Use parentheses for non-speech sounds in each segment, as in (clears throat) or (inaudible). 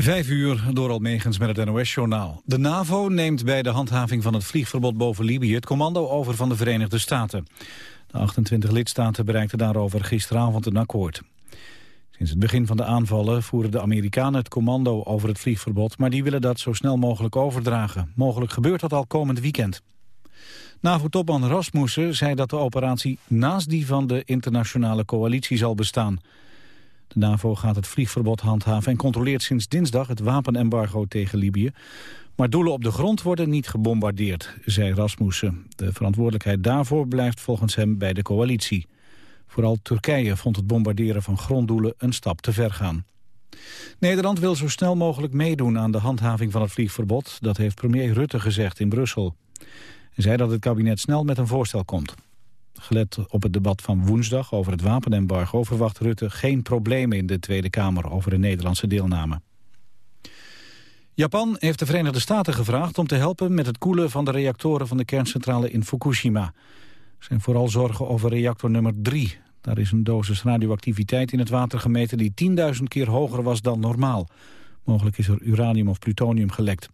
Vijf uur door Almegens met het NOS-journaal. De NAVO neemt bij de handhaving van het vliegverbod boven Libië... het commando over van de Verenigde Staten. De 28 lidstaten bereikten daarover gisteravond een akkoord. Sinds het begin van de aanvallen voeren de Amerikanen het commando over het vliegverbod... maar die willen dat zo snel mogelijk overdragen. Mogelijk gebeurt dat al komend weekend. NAVO-topman Rasmussen zei dat de operatie naast die van de internationale coalitie zal bestaan... De NAVO gaat het vliegverbod handhaven en controleert sinds dinsdag het wapenembargo tegen Libië. Maar doelen op de grond worden niet gebombardeerd, zei Rasmussen. De verantwoordelijkheid daarvoor blijft volgens hem bij de coalitie. Vooral Turkije vond het bombarderen van gronddoelen een stap te ver gaan. Nederland wil zo snel mogelijk meedoen aan de handhaving van het vliegverbod. Dat heeft premier Rutte gezegd in Brussel. Hij zei dat het kabinet snel met een voorstel komt. Gelet op het debat van woensdag over het wapenembargo... verwacht Rutte geen problemen in de Tweede Kamer over de Nederlandse deelname. Japan heeft de Verenigde Staten gevraagd om te helpen met het koelen van de reactoren van de kerncentrale in Fukushima. Er zijn vooral zorgen over reactor nummer 3. Daar is een dosis radioactiviteit in het water gemeten die 10.000 keer hoger was dan normaal. Mogelijk is er uranium of plutonium gelekt.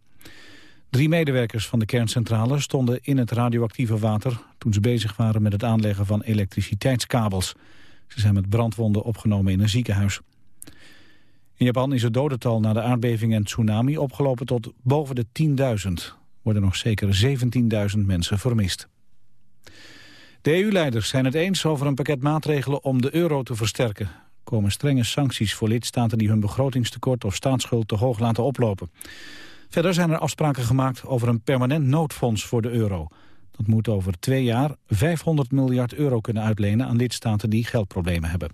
Drie medewerkers van de kerncentrale stonden in het radioactieve water... toen ze bezig waren met het aanleggen van elektriciteitskabels. Ze zijn met brandwonden opgenomen in een ziekenhuis. In Japan is het dodental na de aardbeving en tsunami opgelopen tot boven de 10.000. Worden nog zeker 17.000 mensen vermist. De EU-leiders zijn het eens over een pakket maatregelen om de euro te versterken. Er komen strenge sancties voor lidstaten die hun begrotingstekort of staatsschuld te hoog laten oplopen. Verder zijn er afspraken gemaakt over een permanent noodfonds voor de euro. Dat moet over twee jaar 500 miljard euro kunnen uitlenen aan lidstaten die geldproblemen hebben.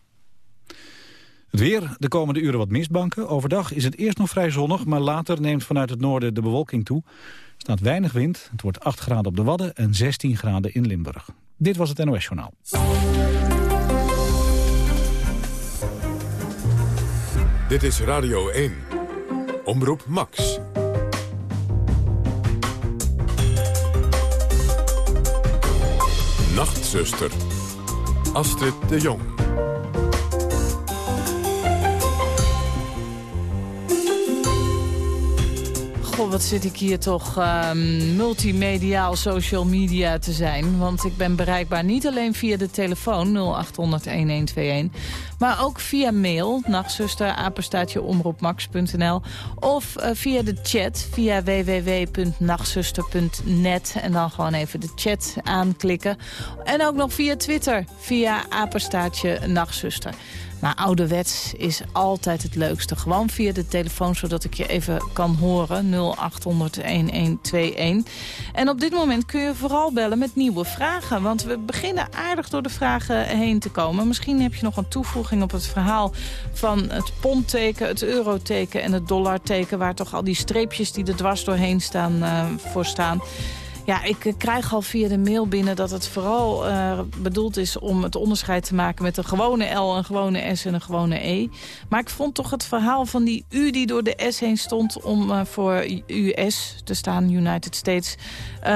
Het weer, de komende uren wat mistbanken. Overdag is het eerst nog vrij zonnig, maar later neemt vanuit het noorden de bewolking toe. Er staat weinig wind, het wordt 8 graden op de Wadden en 16 graden in Limburg. Dit was het NOS Journaal. Dit is Radio 1. Omroep Max. Nachtzuster. Astrid de Jong. Goh, wat zit ik hier toch um, multimediaal social media te zijn. Want ik ben bereikbaar niet alleen via de telefoon 0800-1121... maar ook via mail, nachtzuster, of uh, via de chat, via www.nachtzuster.net... en dan gewoon even de chat aanklikken. En ook nog via Twitter, via apenstaatje, nachtzuster. Maar ouderwets is altijd het leukste. Gewoon via de telefoon, zodat ik je even kan horen. 0800-1121. En op dit moment kun je vooral bellen met nieuwe vragen. Want we beginnen aardig door de vragen heen te komen. Misschien heb je nog een toevoeging op het verhaal van het pondteken, het euroteken en het dollarteken. Waar toch al die streepjes die er dwars doorheen staan, uh, voor staan. Ja, ik eh, krijg al via de mail binnen dat het vooral uh, bedoeld is om het onderscheid te maken met een gewone L, een gewone S en een gewone E. Maar ik vond toch het verhaal van die U die door de S heen stond om uh, voor US te staan, United States,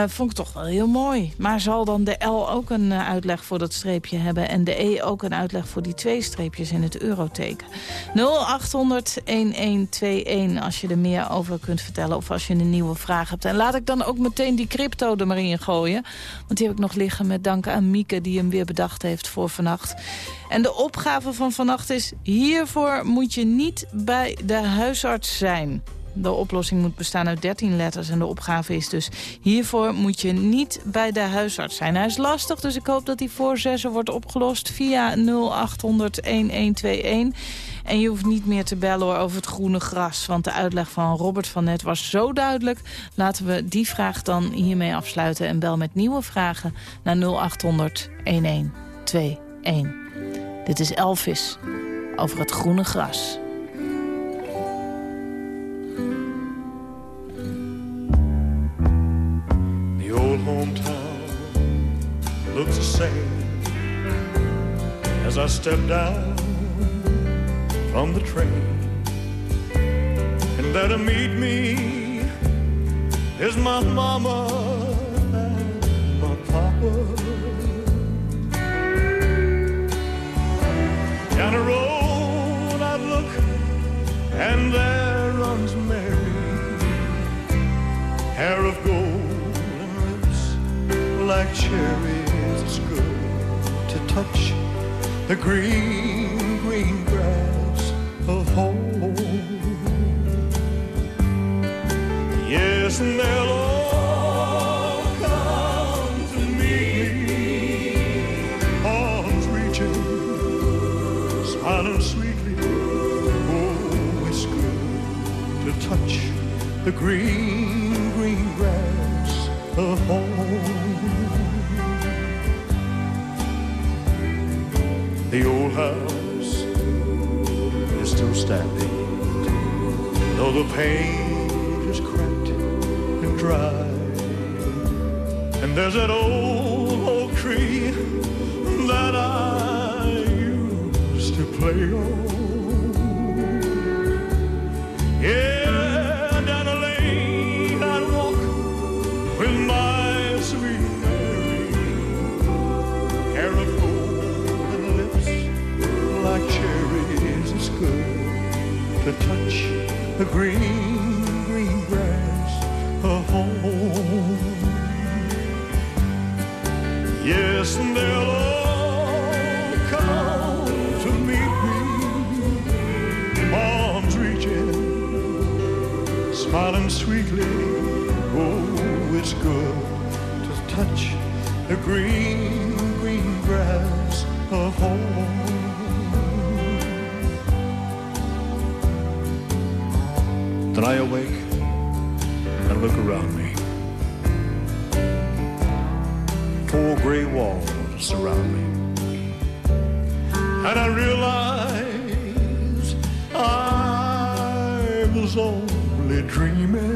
vond ik toch wel heel mooi. Maar zal dan de L ook een uitleg voor dat streepje hebben en de E ook een uitleg voor die twee streepjes in het euroteken? 0800 1121 als je er meer over kunt vertellen of als je een nieuwe vraag hebt. En laat ik dan ook meteen die crypto er maar in gooien. Want die heb ik nog liggen met dank aan Mieke die hem weer bedacht heeft voor vannacht. En de opgave van vannacht is... hiervoor moet je niet bij de huisarts zijn. De oplossing moet bestaan uit 13 letters en de opgave is dus... hiervoor moet je niet bij de huisarts zijn. Hij is lastig, dus ik hoop dat die voor zessen wordt opgelost via 0800 1121. En je hoeft niet meer te bellen over het groene gras. Want de uitleg van Robert van Net was zo duidelijk. Laten we die vraag dan hiermee afsluiten. En bel met nieuwe vragen naar 0800 1121. Dit is Elvis over het groene gras. The old hometown looks the same as I step down from the train. And there to meet me is my mama and my papa. Down the road I look and there runs Mary Hair of gold and lips like cherries. It's good to touch the green, home. Yes, and they'll all come to me, arms reaching, smiling sweetly. Oh, it's good to touch the green, green grass of home. The old house still standing, though the paint is cracked and dry. And there's that old oak tree that I used to play on. Yeah, to touch the green, green grass of home. Yes, and they'll all come to meet me, arms reaching, smiling sweetly. Oh, it's good to touch the green, green grass of home. Then I awake and look around me. Four gray walls surround me. And I realize I was only dreaming.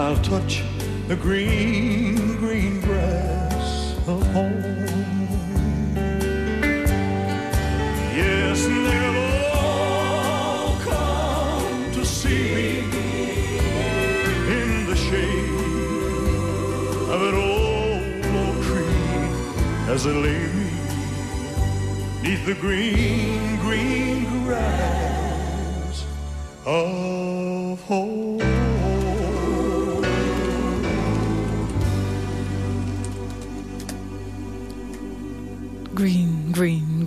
I'll touch the green, green grass of home. Yes, and they'll all come to see me in the shade of an old oak tree as they lay me neath the green, green grass of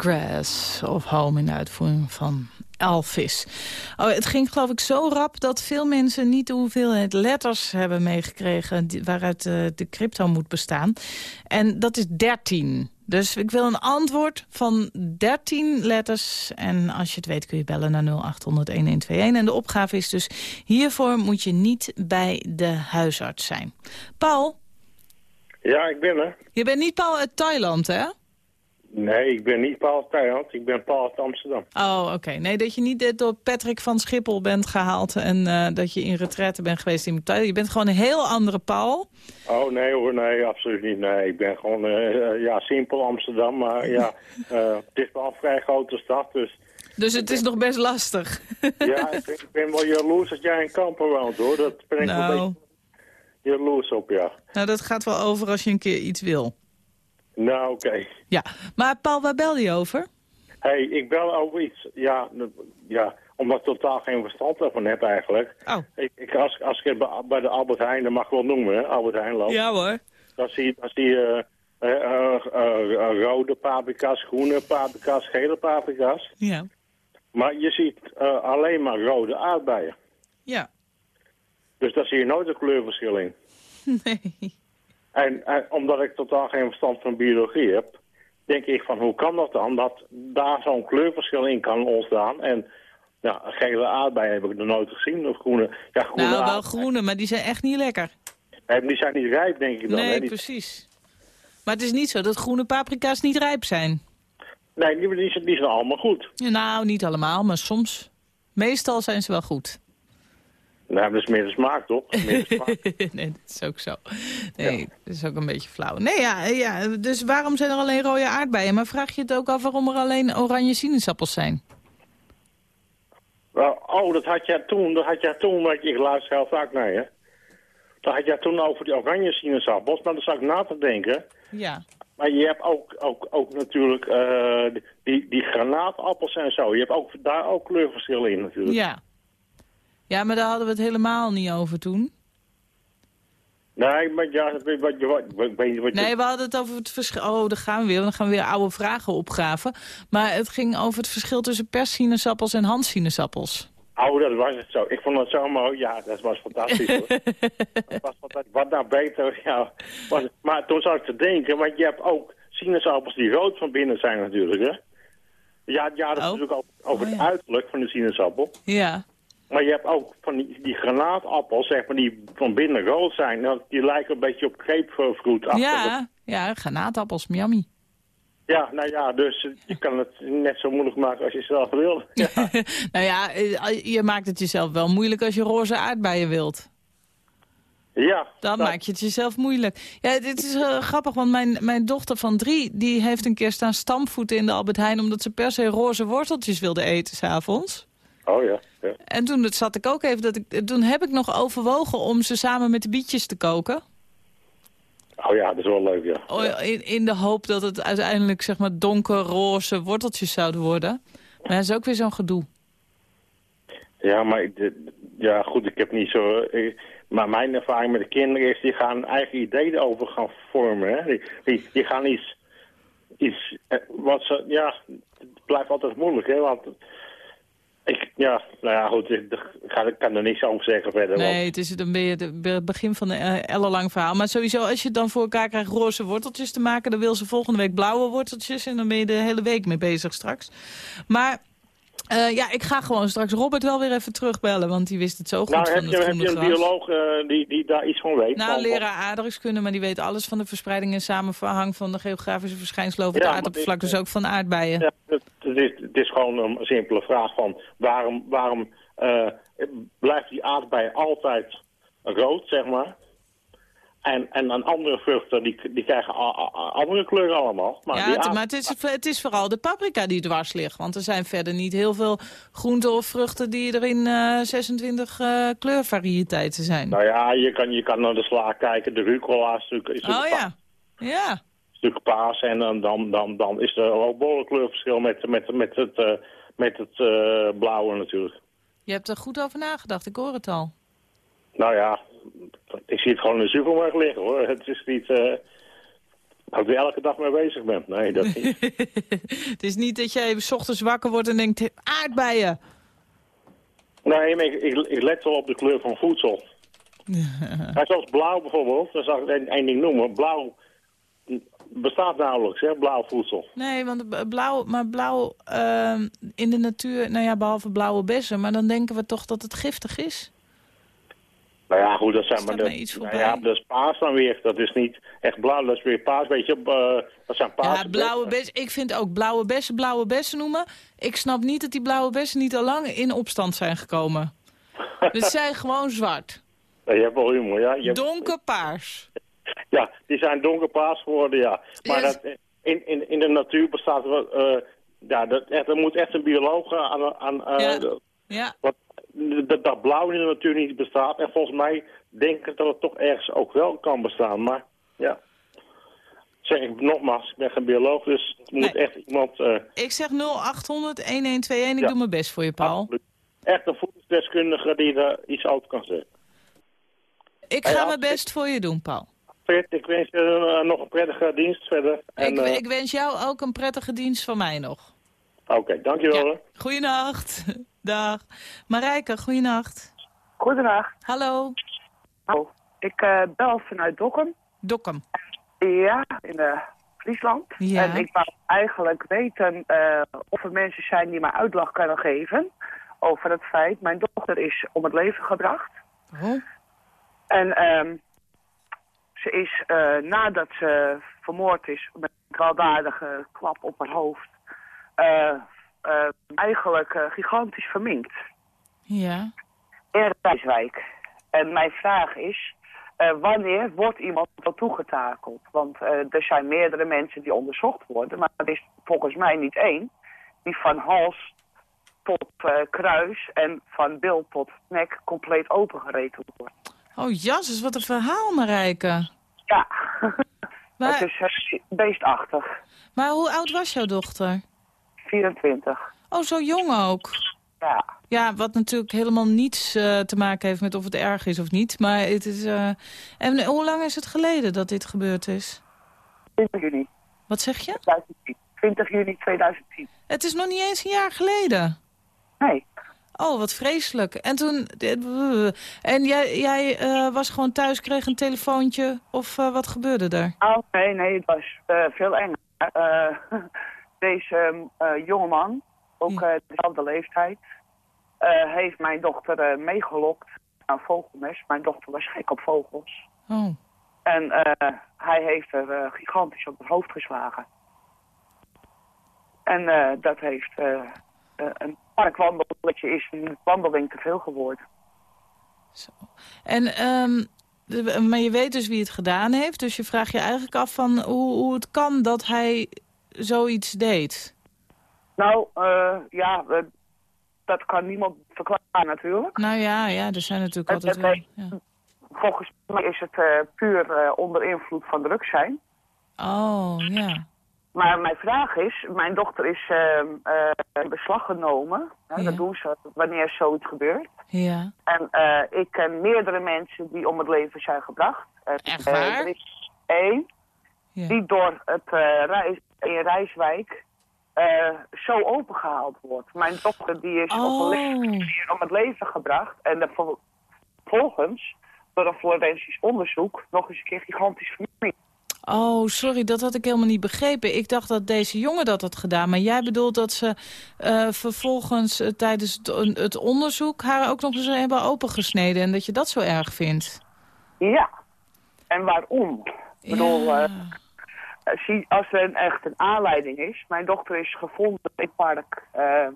grass of home in de uitvoering van Elvis. Oh, het ging geloof ik zo rap dat veel mensen niet de hoeveelheid letters hebben meegekregen... waaruit eh, de crypto moet bestaan. En dat is 13. Dus ik wil een antwoord van 13 letters. En als je het weet kun je bellen naar 0800-1121. En de opgave is dus, hiervoor moet je niet bij de huisarts zijn. Paul, Ja, ik ben er. je bent niet Paul uit Thailand, hè? Nee, ik ben niet Paul uit Thailand. Ik ben Paul uit Amsterdam. Oh, oké. Nee, dat je niet door Patrick van Schiphol bent gehaald... en eh, dat je in retraite bent geweest in Thailand. Je bent gewoon een heel andere Paul. Oh, nee hoor, nee, absoluut niet. Nee, ik ben gewoon, eh, ja, simpel Amsterdam. Maar (laughs) ja, eh, het is wel een vrij grote stad. Dus Dus het is nog best lastig. (laughs) ja, ik ben, ik ben wel jaloers dat jij in Kampen woont hoor. Dat ik wel een nou, beetje jaloers op, ja. nou, dat gaat wel over als je een keer iets wil. Nou, oké. Ja, maar Paul, waar bel je over? hey, ik bel over iets. Ja, ja, omdat ik totaal geen verstand ervan heb eigenlijk. Oh, Ik, ik, als, als ik bij- bij de Albert Heijn, dat mag ik wel noemen, hè, Albert Heijn loop. ja hoor. Dan zie je, dan zie je eh, eh, eh, rode paprika's, groene paprika's, gele paprika's. Ja, Maar je ziet alleen maar rode aardbeien. ja. Dus daar zie je nooit een kleurverschil in. (laughs) Nee. En, en omdat ik totaal geen verstand van biologie heb, denk ik van hoe kan dat dan? Dat daar zo'n kleurverschil in kan ontstaan. En ja, gele aardbeien heb ik nog nooit gezien. Of groene. Ja, groene Nou, wel groene, maar die zijn echt niet lekker. Die zijn niet rijp, denk ik dan. Nee, precies. Maar het is niet zo dat groene paprika's niet rijp zijn. nee, die, die, zijn- die zijn allemaal goed. Ja, Nou, niet allemaal, maar soms. Meestal zijn ze wel goed. Nou, dat is meer de smaak, toch? Meer de (laughs) smaak. nee, dat is ook zo. Nee, dat is ook een beetje flauw. Nee, ja, ja, dus waarom zijn er alleen rode aardbeien? Maar vraag je het ook af waarom er alleen oranje sinaasappels zijn? Oh, dat had jij toen, dat had jij toen, want ik luister heel vaak naar je. Dat had jij toen over die oranje sinaasappels, maar dan zat ik na te denken. Ja. Maar je hebt ook, ook, ook natuurlijk eh, die, die granaatappels en zo. Je hebt ook, daar ook kleurverschillen in natuurlijk. Ja. Ja, maar daar hadden we het helemaal niet over toen. Nee, maar ja, wat, wat, wat, wat, Nee, we hadden het over het verschil... Oh, daar gaan we weer. Dan gaan we weer oude vragen opgraven. Maar het ging over het verschil tussen perssinaasappels en handsinaasappels. Oh, dat was het zo. Ik vond het zo mooi. Ja, dat was fantastisch hoor. (laughs) dat was fantastisch. Wat nou beter, ja. Was, maar toen zat ik te denken, want je hebt ook sinaasappels die rood van binnen zijn natuurlijk, hè? Ja, ja dat is Oh. natuurlijk ook over Oh, het uiterlijk van de sinaasappel. Ja. Maar je hebt ook van die, die granaatappels, zeg maar, die van binnen rood zijn. Nou, die lijken een beetje op grapefruit. Ja, ja, granaatappels, Miami. Ja, nou ja, dus je kan het net zo moeilijk maken als je zelf wil. (laughs) Ja, nou ja, eh, je maakt het jezelf wel moeilijk als je roze aardbeien wilt. ja Dan maak je het jezelf moeilijk. Ja, dit is eh, grappig, want mijn, mijn dochter van drie... die heeft een keer staan stampvoeten in de Albert Heijn... omdat ze per se roze worteltjes wilde eten s'avonds. Oh ja, ja. En toen zat ik ook even... Dat ik, toen heb ik nog overwogen om ze samen met de bietjes te koken. Oh ja, dat is wel leuk, ja. O- In, in de hoop dat het uiteindelijk zeg maar donkerroze worteltjes zouden worden. Maar dat is ook weer zo'n gedoe. Ja, maar ik- ja, goed, ik heb niet zo... maar mijn ervaring met de kinderen is, die gaan eigen ideeën over gaan vormen. Hè? Die, die, die gaan iets... iets eh, wat ze, ja, het blijft altijd moeilijk, hè. Want ik, ja, nou ja, goed, ik, ik ga, ik kan er niks over zeggen verder. want- Nee, het is dan ben je de- be- het begin van een eh, ellenlang verhaal. Maar sowieso, als je dan voor elkaar krijgt roze worteltjes te maken... dan wil ze volgende week blauwe worteltjes... en dan ben je de hele week mee bezig straks. Maar eh, ja, ik ga gewoon straks Robert wel weer even terugbellen... want die wist het zo goed nou, van heb je, heb je een bioloog eh, die, die daar iets van weet? Nou, leraar aardrijkskunde, maar die weet alles van de verspreiding en samenhang van de geografische verschijnselen over Ja, het aardoppervlak, dus ook van aardbeien. Ja, het, het is, het is gewoon een simpele vraag van waarom, waarom eh, blijft die aardbei altijd rood, zeg maar. En, en dan andere vruchten, die, die krijgen andere kleuren allemaal. Maar ja, die maar het is, het is vooral de paprika die dwars ligt. Want er zijn verder niet heel veel groenten of vruchten die er in eh, 26 eh, kleurvarieteiten zijn. Nou ja, je kan, je kan naar de sla kijken, de rucola is natuurlijk, oh ja, ja. stuk paas. En dan, dan, dan, dan is er ook behoorlijk kleurverschil met, met, met het, eh, met het eh, blauwe natuurlijk. Je hebt er goed over nagedacht, ik hoor het al. Nou ja, ik zie het gewoon in de supermarkt liggen hoor. (laughs) Het is niet eh, dat ik er elke dag mee bezig ben. Nee, dat niet. (laughs) het is niet dat jij 's ochtends wakker wordt en denkt, aardbeien. Nee, maar ik, ik, ik let wel op de kleur van voedsel. (laughs) Maar zoals blauw bijvoorbeeld, dat zal ik één één ding noemen. Blauw bestaat nauwelijks, hè, blauw voedsel. Nee, want blauw, maar blauw ehm, in de natuur, nou ja, behalve blauwe bessen, maar dan denken we toch dat het giftig is? Nou ja, goed, dat zijn Is maar... dat Dat, iets nou voorbij? ja, dat is paas dan weer. Dat is niet echt blauw, dat is weer paas. Weet je, eh, dat zijn paas. Ja, blauwe bessen. Ik vind ook blauwe bessen blauwe bessen noemen. Ik snap niet dat die blauwe bessen niet al lang in opstand zijn gekomen. (laughs) Ze zijn gewoon zwart. Je hebt wel humor, ja. Je hebt- Donkerpaars. Ja, die zijn donkerpaas geworden, ja. Maar Yes. dat, in, in, in de natuur bestaat er... eh ja, dat, echt, er moet echt een bioloog eh, aan... aan Ja. Ja, dat, dat blauw in de natuur niet bestaat. En volgens mij denk ik dat het toch ergens ook wel kan bestaan. Maar ja, zeg ik nogmaals, ik ben geen bioloog, dus het moet Nee. echt iemand... eh, ik zeg 0800 1121. Ik Ja. doe mijn best voor je, Paul. absoluut- echt een voedingsdeskundige die er iets over kan zeggen. Ik ga mijn best voor je doen, Paul. Ik wens je eh, nog een prettige dienst verder. En, ik, eh, ik wens jou ook een prettige dienst van mij nog. Oké, dankjewel. Ja. hè. (laughs) Dag. Marijke, goeienacht. Goedendag. Hallo. Ik eh, bel vanuit Dokkum. Dokkum. Ja, in eh, Friesland. Ja. En ik wou eigenlijk weten eh, of er mensen zijn die mij uitleg kunnen geven over het feit... mijn dochter is om het leven gebracht. Oh. En ehm, ze is, nadat ze vermoord is met een gewelddadige klap op haar hoofd... eh, eigenlijk eh, gigantisch verminkt. Ja. in Rijswijk. En mijn vraag is, eh, wanneer wordt iemand wel toegetakeld? Want er zijn meerdere mensen die onderzocht worden, maar er is volgens mij niet één die van hals tot kruis en van bil tot nek compleet opengereten wordt. Oh, jasses, wat een verhaal, Marijke. Ja, (laughs) Maar, het is beestachtig. maar hoe oud was jouw dochter? 24. Oh, zo jong ook. Ja, Ja, wat natuurlijk helemaal niets eh, te maken heeft met of het erg is of niet. Maar het is... eh, En hoe lang is het geleden dat dit gebeurd is? 20 juni Wat zeg je? 2010. 20 juni 2010. Het is nog niet eens een jaar geleden. Nee, Oh, wat vreselijk. En toen... En jij, jij eh, was gewoon thuis, kreeg een telefoontje of wat gebeurde er? oh, nee, nee, het was veel enger. (laughs) Deze eh, jongeman, ook eh, dezelfde leeftijd, eh, heeft mijn dochter meegelokt een vogelmes. Mijn dochter was gek op vogels. Oh. En hij heeft er gigantisch op het hoofd geslagen. En dat heeft een parkwandeletje is een wandeling te veel geworden. En, ehm, maar je weet dus wie het gedaan heeft. Dus je vraagt je eigenlijk af van hoe, hoe het kan dat hij zoiets deed. Nou, eh, ja, dat kan niemand verklaren natuurlijk. Nou ja, ja er zijn natuurlijk Het- altijd het wel... heeft- Ja. Volgens mij is het eh, puur eh, onder invloed van drugs zijn. Oh, ja. Maar mijn vraag is, mijn dochter is ehm, eh, in beslag genomen. Ja. Dat doen ze wanneer zoiets gebeurt. Ja. En ik ken meerdere mensen die om het leven zijn gebracht. Echt waar? er is één ja. die door het reis, in Rijswijk eh, zo opengehaald wordt. Mijn dochter die is op Oh. een manier om het leven gebracht. En de vervolgens, door een forensisch onderzoek, nog eens een keer gigantisch vernietigd. Oh, sorry, dat had ik helemaal niet begrepen. Ik dacht dat deze jongen dat had gedaan. Maar jij bedoelt dat ze eh, vervolgens eh, tijdens het, het onderzoek... haar ook nog eens hebben opengesneden en dat je dat zo erg vindt. Ja. En waarom? Ik bedoel, Ja. Als er een, echt een aanleiding is. Mijn dochter is gevonden in het park eh,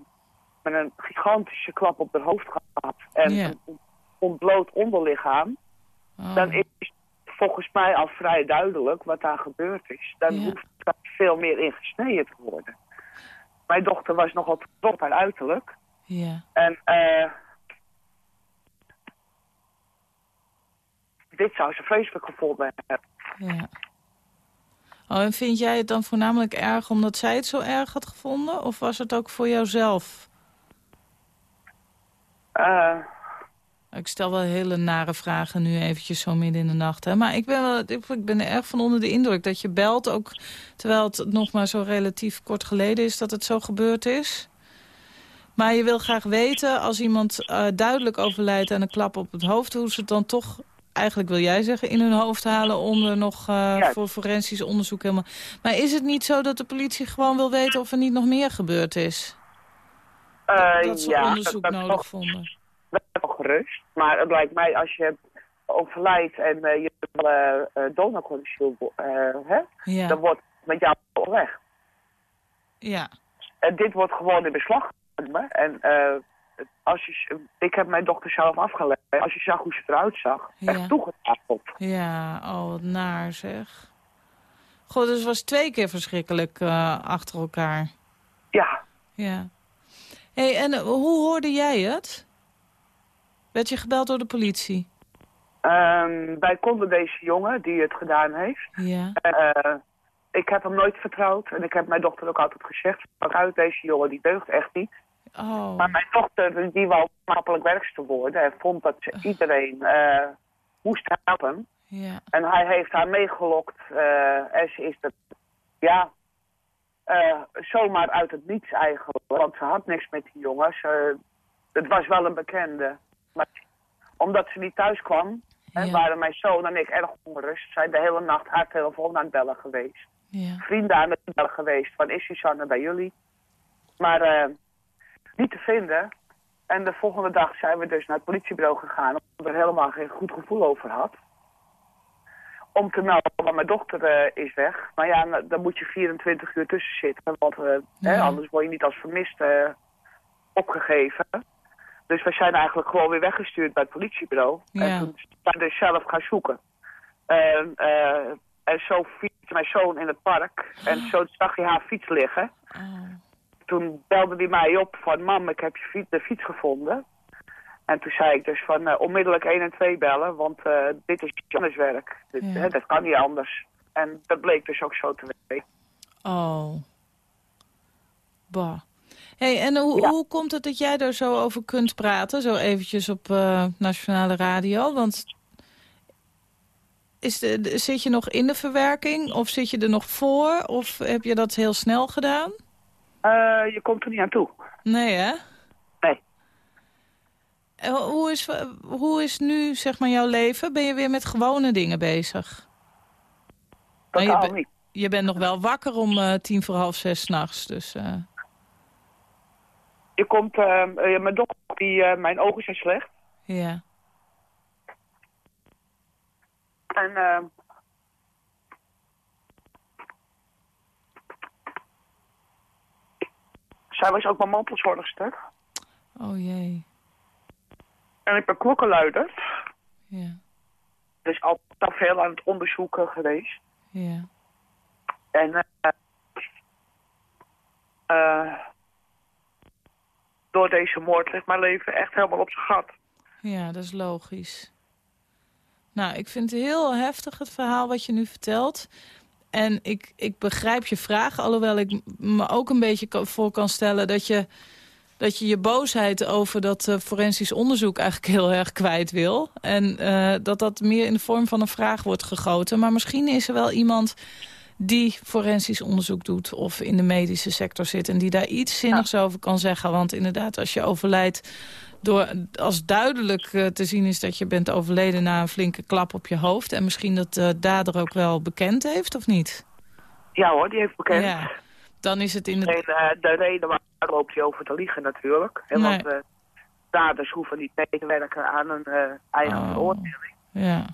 met een gigantische klap op haar hoofd gehad. En een ontbloot onderlichaam. Oh. Dan is volgens mij al vrij duidelijk wat daar gebeurd is. Dan hoeft er veel meer in gesneden te worden. Mijn dochter was nogal trots op haar uiterlijk. Ja. En eh dit zou ze vreselijk gevonden hebben. Ja. Oh, en vind jij het dan voornamelijk erg omdat zij het zo erg had gevonden? Of was het ook voor jouzelf? Eh, Ik stel wel hele nare vragen nu eventjes zo midden in de nacht. Hè? Maar ik ben, wel, ik, ben er erg van onder de indruk dat je belt. Ook terwijl het nog maar zo relatief kort geleden is dat het zo gebeurd is. Maar je wil graag weten, als iemand eh, duidelijk overlijdt aan een klap op het hoofd... hoe ze het dan toch, eigenlijk wil jij zeggen, in hun hoofd halen... om er nog eh, Ja. voor forensisch onderzoek helemaal... Maar is het niet zo dat de politie gewoon wil weten of er niet nog meer gebeurd is? eh, dat ze ja, onderzoek dat, nodig dat, vonden. dat is wel gerust. Maar het lijkt mij als je overlijdt en eh, je uh, uh, donorconditie uh, hebt, Ja. dan wordt het met jou weg. ja. En dit wordt gewoon in beslag genomen. En eh, als je, ik heb mijn dochter zelf afgelegd. Als je zag hoe ze eruit zag, Ja. echt toegetakeld. Ja, oh wat naar zeg. Goh, dus het was twee keer verschrikkelijk eh, achter elkaar. Ja, Ja. hey, en eh, hoe hoorde jij het? Werd je gebeld door de politie? Ehm, wij konden deze jongen die het gedaan heeft. Ja. eh, ik heb hem nooit vertrouwd. En ik heb mijn dochter ook altijd gezegd. uit deze jongen die deugt echt niet. Oh. Maar mijn dochter die wou maatschappelijk werkster worden. En vond dat ze iedereen eh, moest helpen. Ja. En hij heeft haar meegelokt. eh, en ze is dat, ja, eh, zomaar uit het niets eigenlijk. Want ze had niks met die jongens. Het was wel een bekende. Maar omdat ze niet thuis kwam, hè, waren mijn zoon en ik erg ongerust. Zijn de hele nacht haar telefoon aan het bellen geweest. Ja. Vrienden aan het bellen geweest van is Susanne bij jullie? Maar niet te vinden. En de volgende dag zijn we dus naar het politiebureau gegaan. Omdat ik er helemaal geen goed gevoel over had. Om te melden dat mijn dochter eh, is weg. Maar ja, nou, dan moet je 24 uur tussen zitten. Want eh, hè, anders word je niet als vermist eh, opgegeven. Dus we zijn eigenlijk gewoon weer weggestuurd bij het politiebureau. Ja. En toen zijn we dus zelf gaan zoeken. En, en zo fietste mijn zoon in het park. En zo zag je haar fiets liggen. Toen belde hij mij op van, mam, ik heb je fiets, de fiets gevonden. En toen zei ik dus van eh, onmiddellijk 1 en 2 bellen, want eh, dit is Jannes werk. Dit, Ja. hè, dat kan niet anders. En dat bleek dus ook zo te weten. Oh. Bah. hey, en hoe, Ja. hoe komt het dat jij daar zo over kunt praten? Zo eventjes op eh, nationale radio? Want is de- zit je nog in de verwerking? Of zit je er nog voor? Of heb je dat heel snel gedaan? Eh, je komt er niet aan toe. Nee, hè? Nee. En Hoe is, hoe is nu, zeg maar, jouw leven? Ben je weer met gewone dingen bezig? Je, Totaal be- niet. je bent nog wel wakker om eh, tien voor half zes s'nachts, dus... eh, Je komt, eh, eh, mijn dokter, die, eh, mijn ogen zijn slecht. ja. En eh, zij was ook mijn mantelzorgster. Oh jee. En ik ben klokkenluider. Ja, Dus altijd veel aan het onderzoeken geweest. ja. En eh, eh, door deze moord ligt mijn leven echt helemaal op zijn gat. Ja, dat is logisch. Nou, ik vind het heel heftig het verhaal wat je nu vertelt. En ik, ik begrijp je vraag, alhoewel ik me ook een beetje voor kan stellen... dat je dat je, je boosheid over dat eh, forensisch onderzoek eigenlijk heel erg kwijt wil. En eh, dat dat meer in de vorm van een vraag wordt gegoten. Maar misschien is er wel iemand die forensisch onderzoek doet... of in de medische sector zit en die daar iets zinnigs over kan zeggen. Want inderdaad, als je overlijdt door als duidelijk eh, te zien is dat je bent overleden na een flinke klap op je hoofd. En misschien dat de dader ook wel bekend heeft, of niet? Ja hoor, die heeft bekend. Ja, dan is het inderdaad... En eh, de reden waar loopt hij over te liegen natuurlijk. En Nee. Want eh, daders hoeven niet mee te werken aan een eigen Oh. veroordeling. Ja,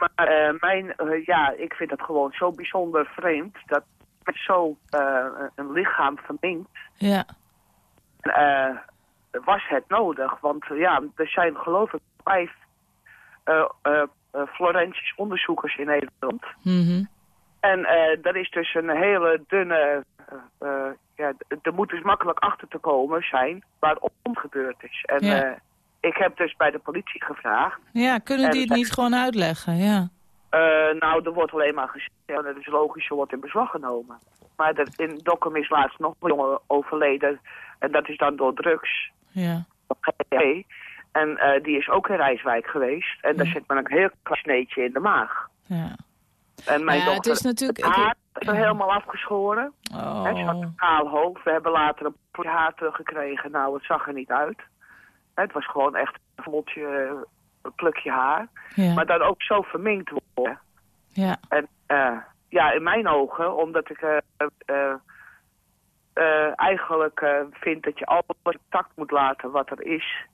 Maar eh, mijn, eh, ja, ik vind het gewoon zo bijzonder vreemd dat met zo eh, een lichaam verminkt. ja, was het nodig. Want ja, er zijn geloof ik vijf forensisch onderzoekers in Nederland. mhm, En eh er is dus een hele dunne... ja, er moet dus makkelijk achter te komen zijn waarom het gebeurd is. En Ja. Ik heb dus bij de politie gevraagd. ja, kunnen die En- het niet gewoon uitleggen? Ja, Eh, nou, er wordt alleen maar gezegd, ja, dat is logisch, er wordt in beslag genomen. Maar in Dokkum is laatst nog een jongen overleden. En dat is dan door drugs. ja. En eh, die is ook in Rijswijk geweest. En daar zit maar een heel klein sneetje in de maag. ja. En mijn ja, het dochter, is natuurlijk... het haar is er helemaal afgeschoren. Hè, ze had oh, een kaal hoofd. We hebben later een haar teruggekregen. Nou, het zag er niet uit. Het was gewoon echt een vlotje, een plukje haar. ja, Maar dan ook zo verminkt worden. ja, En eh, ja, in mijn ogen, omdat ik eh, eh, eigenlijk vind dat je alles intact moet laten wat er is,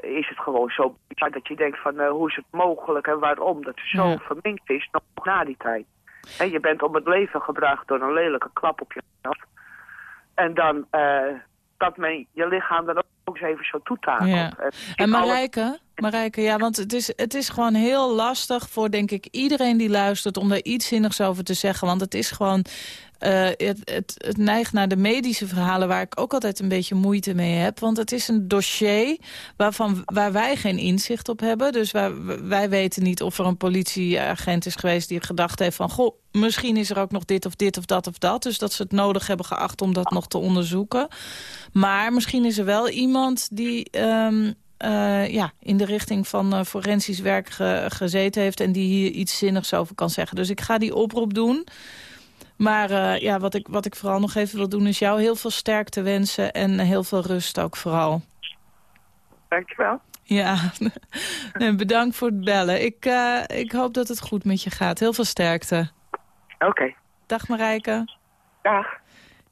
is het gewoon zo bizar dat je denkt van hoe is het mogelijk en waarom dat het zo Ja. verminkt is nog na die tijd. En je bent om het leven gebracht door een lelijke klap op je hoofd. En dan dat men je lichaam dan ook eens even zo toetakelt. Ja. En, En alles- Marijke, Marijke, ja, want het is, het is gewoon heel lastig voor, denk ik, iedereen die luistert... om daar iets zinnigs over te zeggen. Want het is gewoon... eh, het, het, het neigt naar de medische verhalen waar ik ook altijd een beetje moeite mee heb. Want het is een dossier waarvan, waar wij geen inzicht op hebben. Dus waar, wij weten niet of er een politieagent is geweest die gedacht heeft van... goh, misschien is er ook nog dit of dit of dat of dat. Dus dat ze het nodig hebben geacht om dat nog te onderzoeken. Maar misschien is er wel iemand die... ehm, eh, ja, in de richting van eh, forensisch werk ge- gezeten heeft... en die hier iets zinnigs over kan zeggen. Dus ik ga die oproep doen. Maar eh, ja, wat ik, wat ik vooral nog even wil doen... is jou heel veel sterkte wensen en heel veel rust ook vooral. Dankjewel. Ja, (laughs) nee, bedankt voor het bellen. Ik, ik hoop dat het goed met je gaat. Heel veel sterkte. Oké. Dag Marijke. Dag.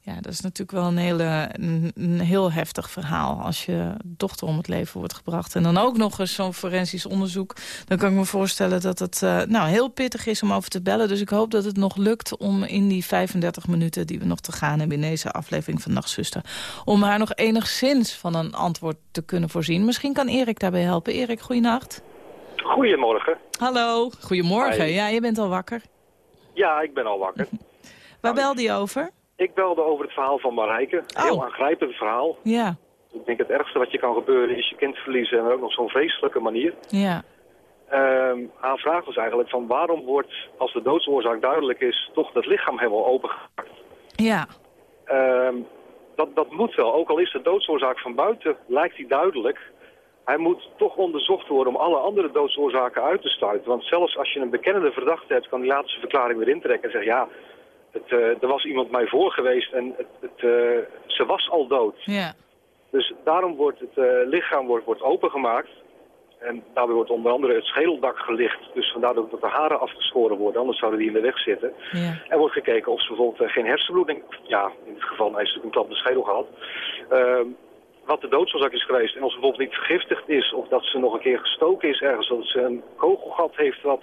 Ja, dat is natuurlijk wel een, hele, een, een heel heftig verhaal... als je dochter om het leven wordt gebracht. En dan ook nog eens zo'n forensisch onderzoek. Dan kan ik me voorstellen dat het eh, nou, heel pittig is om over te bellen. Dus ik hoop dat het nog lukt om in die 35 minuten... die we nog te gaan hebben in deze aflevering van Nachtzuster... om haar nog enigszins van een antwoord te kunnen voorzien. Misschien kan Erik daarbij helpen. Erik, goeienacht. Goedemorgen. Hallo. Goedemorgen. Hi. Ja, je bent al wakker. Ja, ik ben al wakker. (laughs) Waar belde je over? Ik belde over het verhaal van Marijke. Heel Oh. aangrijpend verhaal. Ja, Ik denk het ergste wat je kan gebeuren is je kind verliezen en ook nog zo'n vreselijke manier. ja, Ehm haar vraag was eigenlijk van waarom wordt, als de doodsoorzaak duidelijk is, toch dat lichaam helemaal opengemaakt? ja, Ehm, dat, dat moet wel, ook al is de doodsoorzaak van buiten, lijkt die duidelijk. Hij moet toch onderzocht worden om alle andere doodsoorzaken uit te sluiten. Want zelfs als je een bekende verdachte hebt, kan die zijn verklaring weer intrekken en zeggen... ja, het, eh, er was iemand mij voor geweest en het, het, eh, ze was al dood. ja, Dus daarom wordt het eh, lichaam wordt, wordt opengemaakt. En daarbij wordt onder andere het schedeldak gelicht. Dus vandaar dat de haren afgeschoren worden, anders zouden die in de weg zitten. ja, Er wordt gekeken of ze bijvoorbeeld geen hersenbloeding... Ja, in dit geval heeft ze natuurlijk een klap de schedel gehad. Ehm, wat de doodsoorzaak is geweest. En als ze bijvoorbeeld niet vergiftigd is of dat ze nog een keer gestoken is ergens. Dat ze een kogelgat heeft wat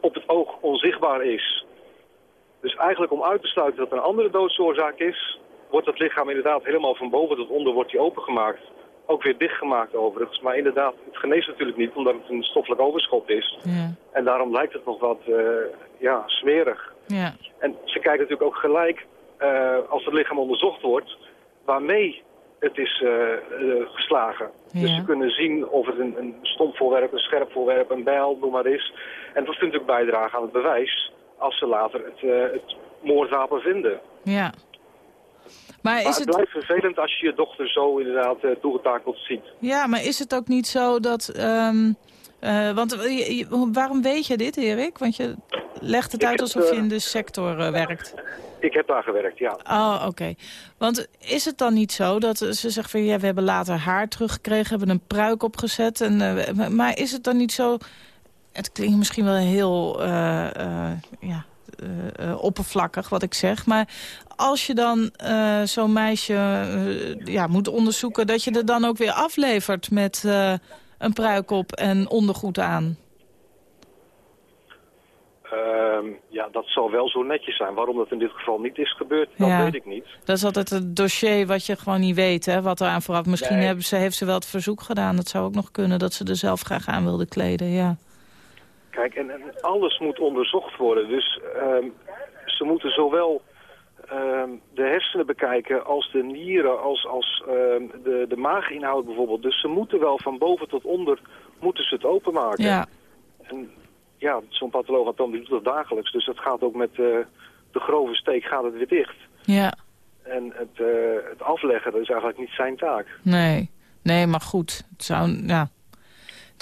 op het oog onzichtbaar is. Dus eigenlijk om uit te sluiten dat er een andere doodsoorzaak is... wordt het lichaam inderdaad helemaal van boven tot onder wordt die opengemaakt. Ook weer dichtgemaakt overigens. Maar inderdaad, het geneest natuurlijk niet omdat het een stoffelijk overschot is. ja, En daarom lijkt het nog wat eh, ja, smerig. ja, En ze kijken natuurlijk ook gelijk, eh, als het lichaam onderzocht wordt, waarmee het is eh, geslagen. Dus ze kunnen zien of het een, een stomp voorwerp, een scherp voorwerp, een bijl, noem maar is. En dat kunt natuurlijk bijdragen aan het bewijs als ze later het, eh, het moordwapen vinden. ja. Maar Maar is het het, blijft vervelend als je je dochter zo inderdaad eh, toegetakeld ziet. ja, maar is het ook niet zo dat... ehm, eh, want waarom weet je dit, Erik? Want je legt het Ik uit heb, alsof je in de sector werkt. Ik heb daar gewerkt, ja. Oh, oké. Want is het dan niet zo dat ze zeggen van... ja, we hebben later haar teruggekregen, hebben een pruik opgezet. En, maar is het dan niet zo... Het klinkt misschien wel heel eh, eh, ja, eh, oppervlakkig wat ik zeg. Maar als je dan zo'n meisje ja, moet onderzoeken... dat je er dan ook weer aflevert met een pruik op en ondergoed aan. Ehm, ja, dat zal wel zo netjes zijn. Waarom dat in dit geval niet is gebeurd, dat Ja. weet ik niet. Dat is altijd het dossier wat je gewoon niet weet, hè, wat er aan vooraf... Misschien Nee. hebben ze, heeft ze wel het verzoek gedaan. Dat zou ook nog kunnen, dat ze er zelf graag aan wilde kleden, ja. Kijk, en, en alles moet onderzocht worden. Dus ehm, ze moeten zowel ehm, de hersenen bekijken als de nieren, als, als ehm, de, de maaginhoud bijvoorbeeld. Dus ze moeten wel van boven tot onder moeten ze het openmaken. Ja, En ja, zo'n patholoog die doet dat dagelijks. Dus dat gaat ook met eh, de grove steek gaat het weer dicht. ja, En het, eh, het afleggen, dat is eigenlijk niet zijn taak. nee. Nee, maar goed. Het, zou, ja.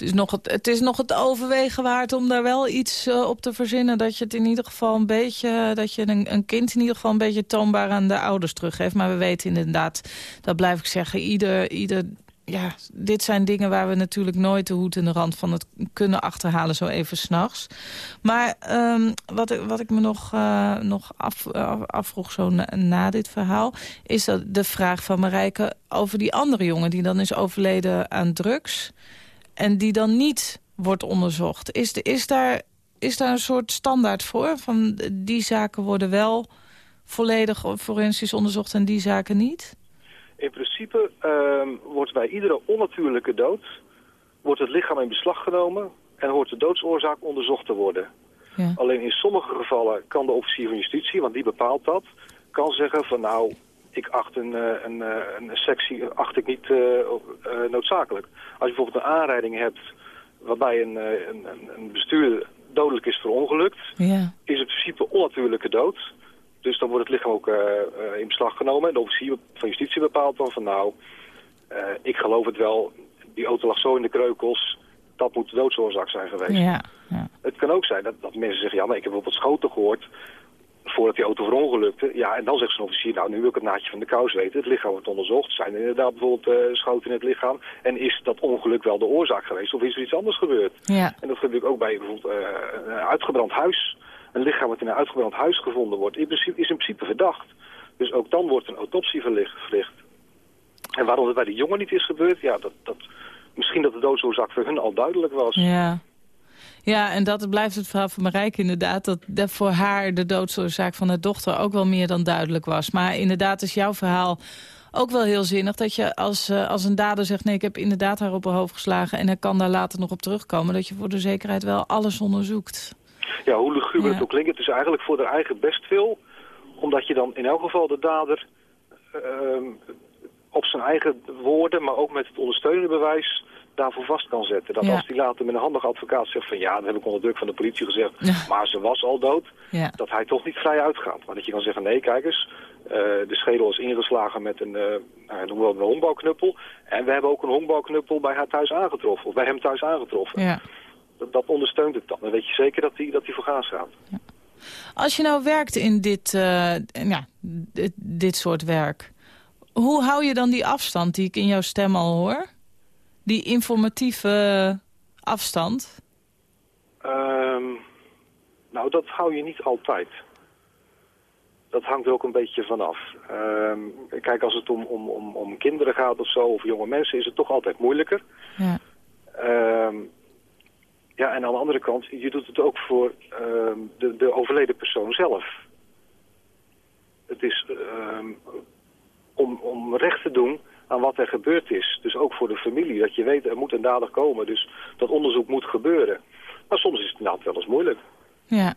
Het, is nog het, is nog het overwegen waard om daar wel iets eh, op te verzinnen. Dat je het in ieder geval een beetje... dat je een, een kind in ieder geval een beetje toonbaar aan de ouders teruggeeft. Maar we weten inderdaad, dat blijf ik zeggen, ieder... ieder ja, dit zijn dingen waar we natuurlijk nooit de hoed in de rand van het kunnen achterhalen, zo even s'nachts. Maar ehm, wat, ik, wat ik me nog, eh, nog af, afvroeg zo na, na dit verhaal... is dat de vraag van Marijke over die andere jongen... die dan is overleden aan drugs en die dan niet wordt onderzocht. Is, de, is, daar, is daar een soort standaard voor? Van die zaken worden wel volledig forensisch onderzocht en die zaken niet? In principe ehm, wordt bij iedere onnatuurlijke dood wordt het lichaam in beslag genomen en hoort de doodsoorzaak onderzocht te worden. Ja. Alleen in sommige gevallen kan de officier van justitie, want die bepaalt dat, kan zeggen van nou, ik acht een, eh, een, eh, een sectie acht ik niet eh, noodzakelijk. Als je bijvoorbeeld een aanrijding hebt waarbij een, een, een- bestuurder dodelijk is verongelukt, Ja, is het in principe onnatuurlijke dood. Dus dan wordt het lichaam ook in beslag genomen. En de officier van justitie bepaalt dan van nou, ik geloof het wel, die auto lag zo in de kreukels, dat moet de doodsoorzaak zijn geweest. ja, ja. Het kan ook zijn dat, dat mensen zeggen, ja maar ik heb bijvoorbeeld schoten gehoord voordat die auto verongelukte. Ja, en dan zegt zo'n officier, nou nu wil ik het naadje van de kous weten. Het lichaam wordt onderzocht. Zijn er inderdaad bijvoorbeeld eh, schoten in het lichaam? En is dat ongeluk wel de oorzaak geweest? Of is er iets anders gebeurd? ja. En dat gebeurt ook bij bijvoorbeeld eh, een uitgebrand huis. Een lichaam wat in een uitgebrand huis gevonden wordt, in principe, is in principe verdacht. Dus ook dan wordt een autopsie verlicht. verlicht. En waarom het bij die jongen niet is gebeurd, ja, dat, dat, misschien dat de doodsoorzaak voor hun al duidelijk was. Ja. Ja, en dat blijft het verhaal van Marijke inderdaad... dat voor haar de doodsoorzaak van haar dochter ook wel meer dan duidelijk was. Maar inderdaad is jouw verhaal ook wel heel zinnig... dat je als, eh, als een dader zegt... nee, ik heb inderdaad haar op haar hoofd geslagen... en hij kan daar later nog op terugkomen... dat je voor de zekerheid wel alles onderzoekt. Ja, hoe luguber Ja. het ook klinkt, het is eigenlijk voor haar eigen bestwil omdat je dan in elk geval de dader ehm, op zijn eigen woorden, maar ook met het ondersteunende bewijs daarvoor vast kan zetten. Dat Ja. als die later met een handige advocaat zegt van ja, dat heb ik onder druk van de politie gezegd, Ja. maar ze was al dood, Ja. dat hij toch niet vrij uitgaat. Maar dat je kan zeggen, nee, kijk eens, eh, de schedel is ingeslagen met een, eh nou, noemen we dat een honkbalknuppel. En we hebben ook een honkbalknuppel bij haar thuis aangetroffen, of bij hem thuis aangetroffen. Ja. Dat, dat ondersteunt het dan. Dan weet je zeker dat hij dat die voor gaat. Als je nou werkt in dit, eh, ja, dit, dit soort werk... hoe hou je dan die afstand die ik in jouw stem al hoor? Die informatieve afstand? Ehm, nou, dat hou je niet altijd. Dat hangt er ook een beetje vanaf. Ehm kijk, als het om, om, om, om kinderen gaat of zo, of jonge mensen, is het toch altijd moeilijker. Ja. Ehm, ja, en aan de andere kant, je doet het ook voor de, de overleden persoon zelf. Het is om, om recht te doen aan wat er gebeurd is. Dus ook voor de familie, dat je weet, er moet een dader komen. Dus dat onderzoek moet gebeuren. Maar soms is het inderdaad wel eens moeilijk. Ja.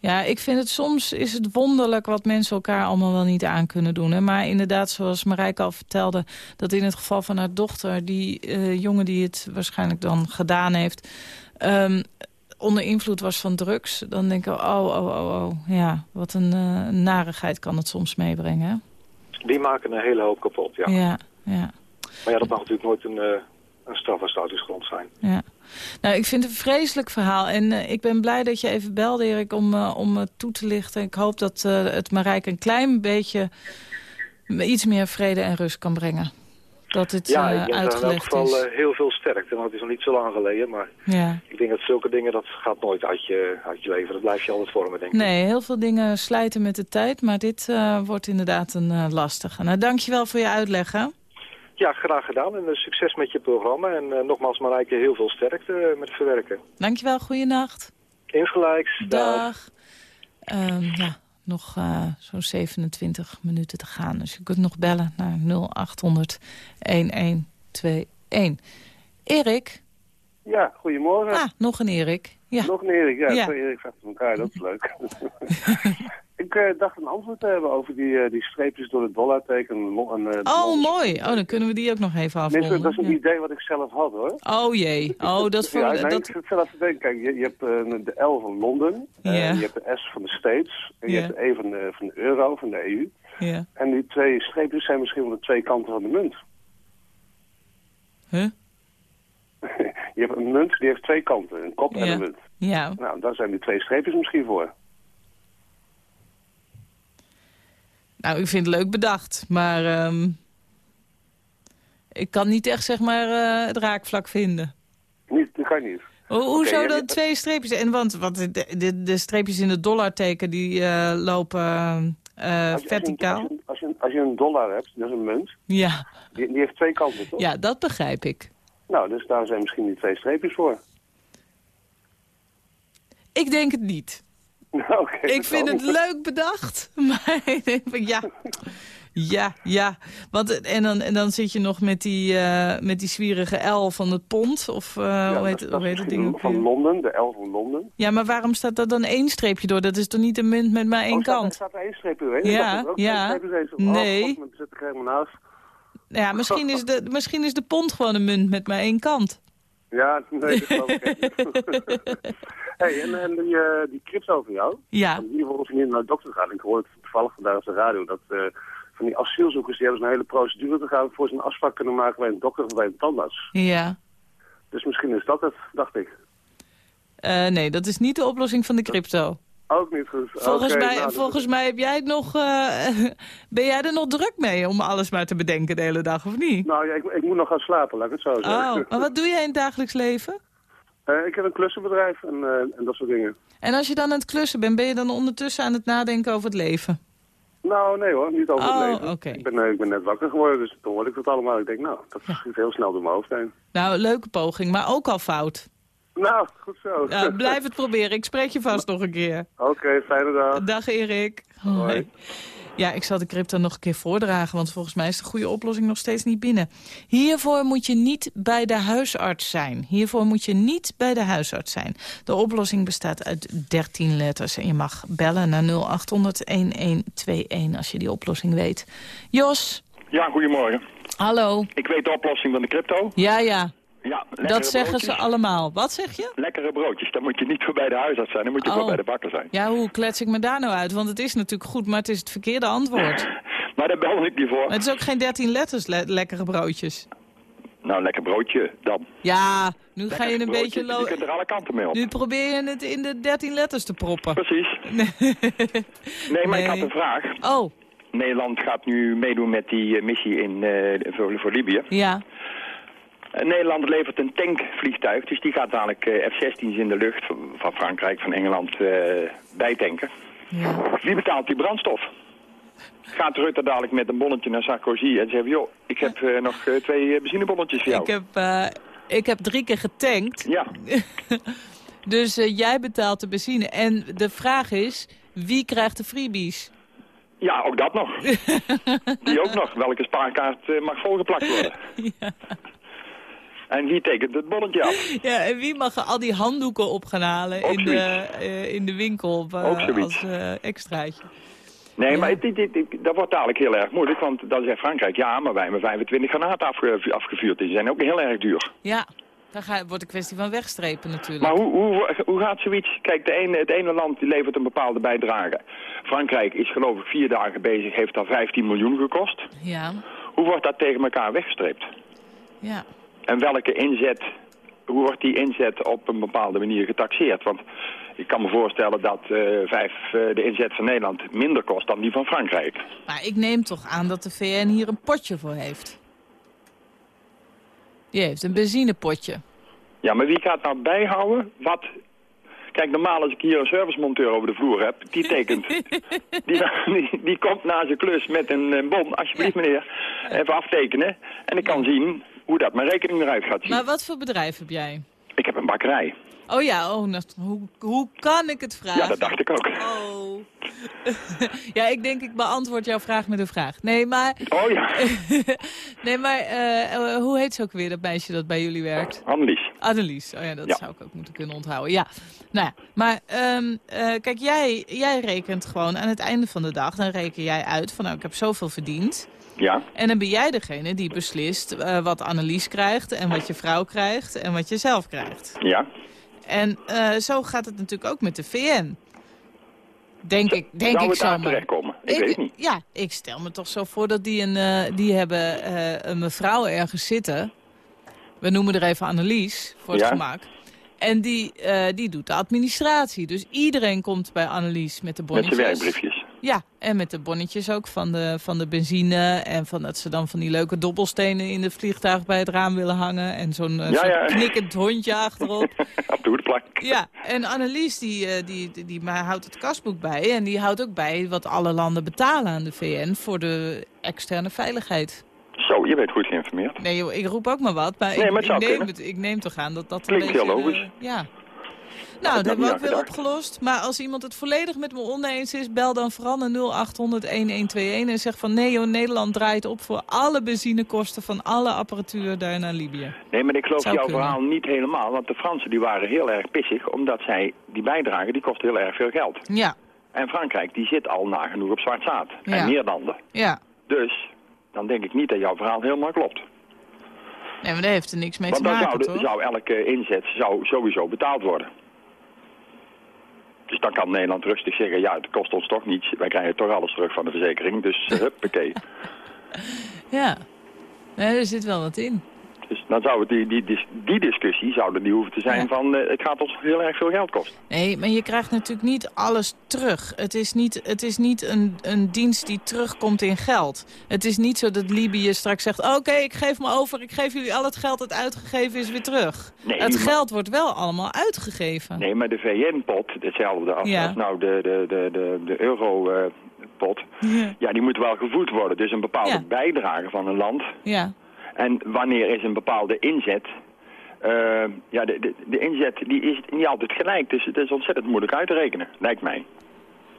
Ja, ik vind het soms is het wonderlijk wat mensen elkaar allemaal wel niet aan kunnen doen. Hè? Maar inderdaad, zoals Marijke al vertelde, dat in het geval van haar dochter, die eh, jongen die het waarschijnlijk dan gedaan heeft, ehm, onder invloed was van drugs. Dan denk ik, oh, oh, oh, oh, ja, wat een eh, narigheid kan het soms meebrengen. hè? Die maken een hele hoop kapot, ja. Ja, ja. Maar ja, dat mag natuurlijk nooit een, eh een strafafstoudingsgrond zijn. Ja. Nou, ik vind het een vreselijk verhaal. En eh, ik ben blij dat je even belde, Erik, om, eh, om het toe te lichten. Ik hoop dat het Marijke een klein beetje iets meer vrede en rust kan brengen. Dat het ja, eh, ik denk in elk geval eh, heel veel sterkte. Want het is nog niet zo lang geleden. Maar ja. ik denk dat zulke dingen, dat gaat nooit uit je, uit je leven. Dat blijf je altijd vormen, denk ik. Nee, heel veel dingen slijten met de tijd. Maar dit eh, wordt inderdaad een lastige. Nou, dankjewel voor je uitleg, hè? Ja, graag gedaan. En succes met je programma. En nogmaals, Marijke, heel veel sterkte met het verwerken. Dankjewel, goeienacht. Insgelijks. Dag. Ehm, ja, nog eh, zo'n 27 minuten te gaan. Dus je kunt nog bellen naar 0800 1121. Erik? Ja, goedemorgen. Ah, nog een Erik. Ja. Nog een Erik, ja. Ja. Twee Eriks achter elkaar, dat is leuk. (laughs) ik eh, dacht een antwoord te hebben over die, eh, die streepjes door het dollarteken. eh, Oh, mooi. Oh, dan kunnen we die ook nog even afronden. dat is een Ja. idee wat ik zelf had, hoor. Oh jee. Oh, (laughs) dat voor, ja, nee, dat... ik zit zelf te denken. Kijk, je, je hebt de L van Londen, Ja. je hebt de S van de States, en je hebt de E van de, van de euro, van de EU. Ja. En die twee streepjes zijn misschien wel de twee kanten van de munt. Huh? (laughs) je hebt een munt, die heeft twee kanten, een kop en een munt. Ja. Nou, daar zijn die twee streepjes misschien voor. Nou, ik vind het leuk bedacht. Maar ehm, ik kan niet echt, zeg maar, eh, het raakvlak vinden. Niet, dat kan niet. Ho hoezo ja, dan ja. twee streepjes? En want, want de, de, de streepjes in het dollarteken die eh, lopen eh, als je- verticaal. Als je, als, je, als je een dollar hebt, dat is een munt, Ja. die, die heeft twee kanten, toch? ja, dat begrijp ik. Nou, dus daar zijn misschien die twee streepjes voor. Ik denk het niet. (laughs) Nou. Ik dat vind het leuk bedacht. (laughs) Maar ja. Ja, ja. Want, en, dan, en dan zit je nog met die, eh, met die zwierige L van het pond. Of Ja, hoe heet, dat- hoe dat heet het ding Van? Londen, de L van Londen. Ja, maar waarom staat er dan één streepje door? Dat is toch niet een munt met maar één oh, staat, er- kant? staat er één streep doorheen? Ja, dat ja. Nee. Oh, naast. Ja, misschien is, de, misschien is de pond gewoon een munt met maar één kant. Ja, nee, dat geloof ik (laughs) hey, en, en die, eh, die crypto van jou? Ja, In ieder geval of je niet naar de dokter gaat. Ik hoorde toevallig vandaag op de radio dat eh, van die asielzoekers... die hebben zo'n hele procedure te gaan... voor ze een afspraak kunnen maken bij een dokter of bij een tandarts. ja. Dus misschien is dat het, dacht ik. Eh, nee, dat is niet de oplossing van de crypto. Ook niet goed. Volgens, mij, nou, volgens mij heb jij het nog, eh, (laughs) ben jij er nog druk mee om alles maar te bedenken de hele dag, of niet? Nou ja, ik, ik moet nog gaan slapen, laat ik het zo zeggen. Oh, maar wat doe jij in het dagelijks leven? Eh, ik heb een klussenbedrijf en, eh, en dat soort dingen. En als je dan aan het klussen bent, ben je dan ondertussen aan het nadenken over het leven? Nou, nee hoor, niet over Oh, het leven. oké. Ik, ben, ik ben net wakker geworden, dus toen hoorde ik dat allemaal. Ik denk, nou, dat schiet heel snel door mijn hoofd heen. Nou, leuke poging, maar ook al fout. Nou, goed zo. Ja, blijf het proberen, ik spreek je vast nog een keer. Oké, fijne dag. Dag Erik. Hoi. Ja, ik zal de crypto nog een keer voordragen, want volgens mij is de goede oplossing nog steeds niet binnen. Hiervoor moet je niet bij de huisarts zijn. Hiervoor moet je niet bij de huisarts zijn. De oplossing bestaat uit 13 letters en je mag bellen naar 0800-1121 als je die oplossing weet. Jos? Ja, goedemorgen. Hallo. Ik weet de oplossing van de crypto. Ja, ja. Ja, dat zeggen ze allemaal. Wat zeg je? Lekkere broodjes. Dan moet je niet voor bij de huisarts zijn, dan moet je oh. voor bij de bakker zijn. Ja, hoe klets ik me daar nou uit? Want het is natuurlijk goed, maar het is het verkeerde antwoord. (laughs) maar daar bel ik niet voor. het is ook geen 13 letters, lekkere broodjes. Nou, lekker broodje dan. Ja, nu ga je een beetje... Je kunt er alle kanten mee op. Nu probeer je het in de 13 letters te proppen. Precies. (laughs) nee, maar ik had een vraag. Oh. Nederland gaat nu meedoen met die missie in, uh, voor, voor Libië. Ja. Nederland levert een tankvliegtuig, dus die gaat dadelijk uh, F-16's in de lucht van Frankrijk, van Engeland uh, bijtanken. Ja. Wie betaalt die brandstof? Gaat Rutte dadelijk met een bonnetje naar Sarkozy en zegt, joh, ik heb uh, nog twee benzinebonnetjes voor jou. Ik heb, ik heb drie keer getankt. Ja. (laughs) dus jij betaalt de benzine. En de vraag is, wie krijgt de freebies? Ja, ook dat nog. (laughs) die ook nog. Welke spaarkaart mag volgeplakt worden? (laughs) ja. En wie tekent het bonnetje af? (laughs) Ja, en wie mag al die handdoeken op gaan halen in de, uh, in de winkel uh, als uh, extraatje? Nee, ja. maar dat wordt dadelijk heel erg moeilijk, want dan zegt Frankrijk... ja, maar wij hebben 25 granaten afge, afgevuurd. Die zijn ook heel erg duur. Ja, dan ga, wordt een kwestie van wegstrepen natuurlijk. Maar hoe, hoe, hoe gaat zoiets? Kijk, de ene, het ene land die levert een bepaalde bijdrage. Frankrijk is geloof ik vier dagen bezig, heeft al 15 miljoen gekost. Ja. Hoe wordt dat tegen elkaar weggestreept? Ja. En welke inzet, hoe wordt die inzet op een bepaalde manier getaxeerd? Want ik kan me voorstellen dat uh, vijf, uh, de inzet van Nederland minder kost dan die van Frankrijk. Maar ik neem toch aan dat de VN hier een potje voor heeft. Die heeft een benzinepotje. Ja, maar wie gaat nou bijhouden wat... Kijk, normaal als ik hier een servicemonteur over de vloer heb, die tekent. (laughs) die, die, die, komt na zijn klus met een, een bon, alsjeblieft meneer, even aftekenen. En ik kan zien hoe dat mijn rekening eruit gaat zien. Maar wat voor bedrijf heb jij? Ik heb een bakkerij. Oh ja, oh, hoe, hoe kan ik het vragen? Ja, dat dacht ik ook. Oh. (laughs) ja, ik denk ik beantwoord jouw vraag met een vraag. Nee, maar... Oh ja. (laughs) nee, maar uh, hoe heet ze ook weer, dat meisje dat bij jullie werkt? Annelies. Annelies, oh ja, dat ja. zou ik ook moeten kunnen onthouden. Ja, nou ja, maar um, uh, kijk, jij, jij rekent gewoon aan het einde van de dag, dan reken jij uit van nou, ik heb zoveel verdiend. Ja. En dan ben jij degene die beslist uh, wat Annelies krijgt en wat je vrouw krijgt en wat je zelf krijgt. Ja. En uh, zo gaat het natuurlijk ook met de VN. Denk ik, denk ik zo maar. terechtkomen? Ik, ik, weet niet. Ja, ik stel me toch zo voor dat die, een, uh, die hebben een mevrouw ergens zitten. We noemen er even Annelies, voor het ja. gemak. En die, die doet de administratie. Dus iedereen komt bij Annelies met de bonnetjes. Met de werkbriefjes. Ja, en met de bonnetjes ook van de, van de benzine. En van dat ze dan van die leuke dobbelstenen in het vliegtuig bij het raam willen hangen. En zo'n ja, zo ja. knikkend hondje achterop. (laughs) Op de. Ja, en Annelies die, die, die, die, die houdt het kasboek bij. En die houdt ook bij wat alle landen betalen aan de VN voor de externe veiligheid. Zo, je bent goed geïnformeerd. Nee joh, ik roep ook maar wat. Maar, nee, maar ik, ik, neem het, ik neem toch aan dat dat Klinkt een beetje... heel logisch. Uh, ja. Nou, dat hebben we ook weer opgelost. Maar als iemand het volledig met me oneens is... bel dan vooral naar 0800-1121 en zeg van... nee joh, Nederland draait op voor alle benzinekosten... van alle apparatuur daar naar Libië. Nee, maar ik geloof jouw kunnen. verhaal niet helemaal. Want de Fransen die waren heel erg pissig... omdat zij die bijdragen, die kost heel erg veel geld. Ja, En Frankrijk, die zit al nagenoeg op zwart zaad. Ja. En Nederlanden. ja. Dus, dan denk ik niet dat jouw verhaal helemaal klopt. Nee, maar daar heeft er niks mee Want te maken, zou, de- toch? zou elke inzet zou sowieso betaald worden. Dus dan kan Nederland rustig zeggen, ja, het kost ons toch niets. Wij krijgen toch alles terug van de verzekering. Dus (laughs) huppakee. Ja. Nee, er zit wel wat in. Dus dan zou het die, die, die, discussie zou er niet hoeven te zijn Ja. van... eh, het gaat ons heel erg veel geld kosten. Nee, maar je krijgt natuurlijk niet alles terug. Het is niet, het is niet een, een dienst die terugkomt in geld. Het is niet zo dat Libië straks zegt... oké, ik geef me over, ik geef jullie al het geld dat uitgegeven is weer terug. Nee, het maar- geld wordt wel allemaal uitgegeven. Nee, maar de VN-pot, hetzelfde als, Ja. als nou de, de, de, de, de euro-pot... Ja. ja, die moet wel gevoed worden. Dus een bepaalde bijdrage van een land... Ja. En wanneer is een bepaalde inzet... eh, ja, de, de, de inzet die is niet altijd gelijk. Dus het is ontzettend moeilijk uit te rekenen, lijkt mij.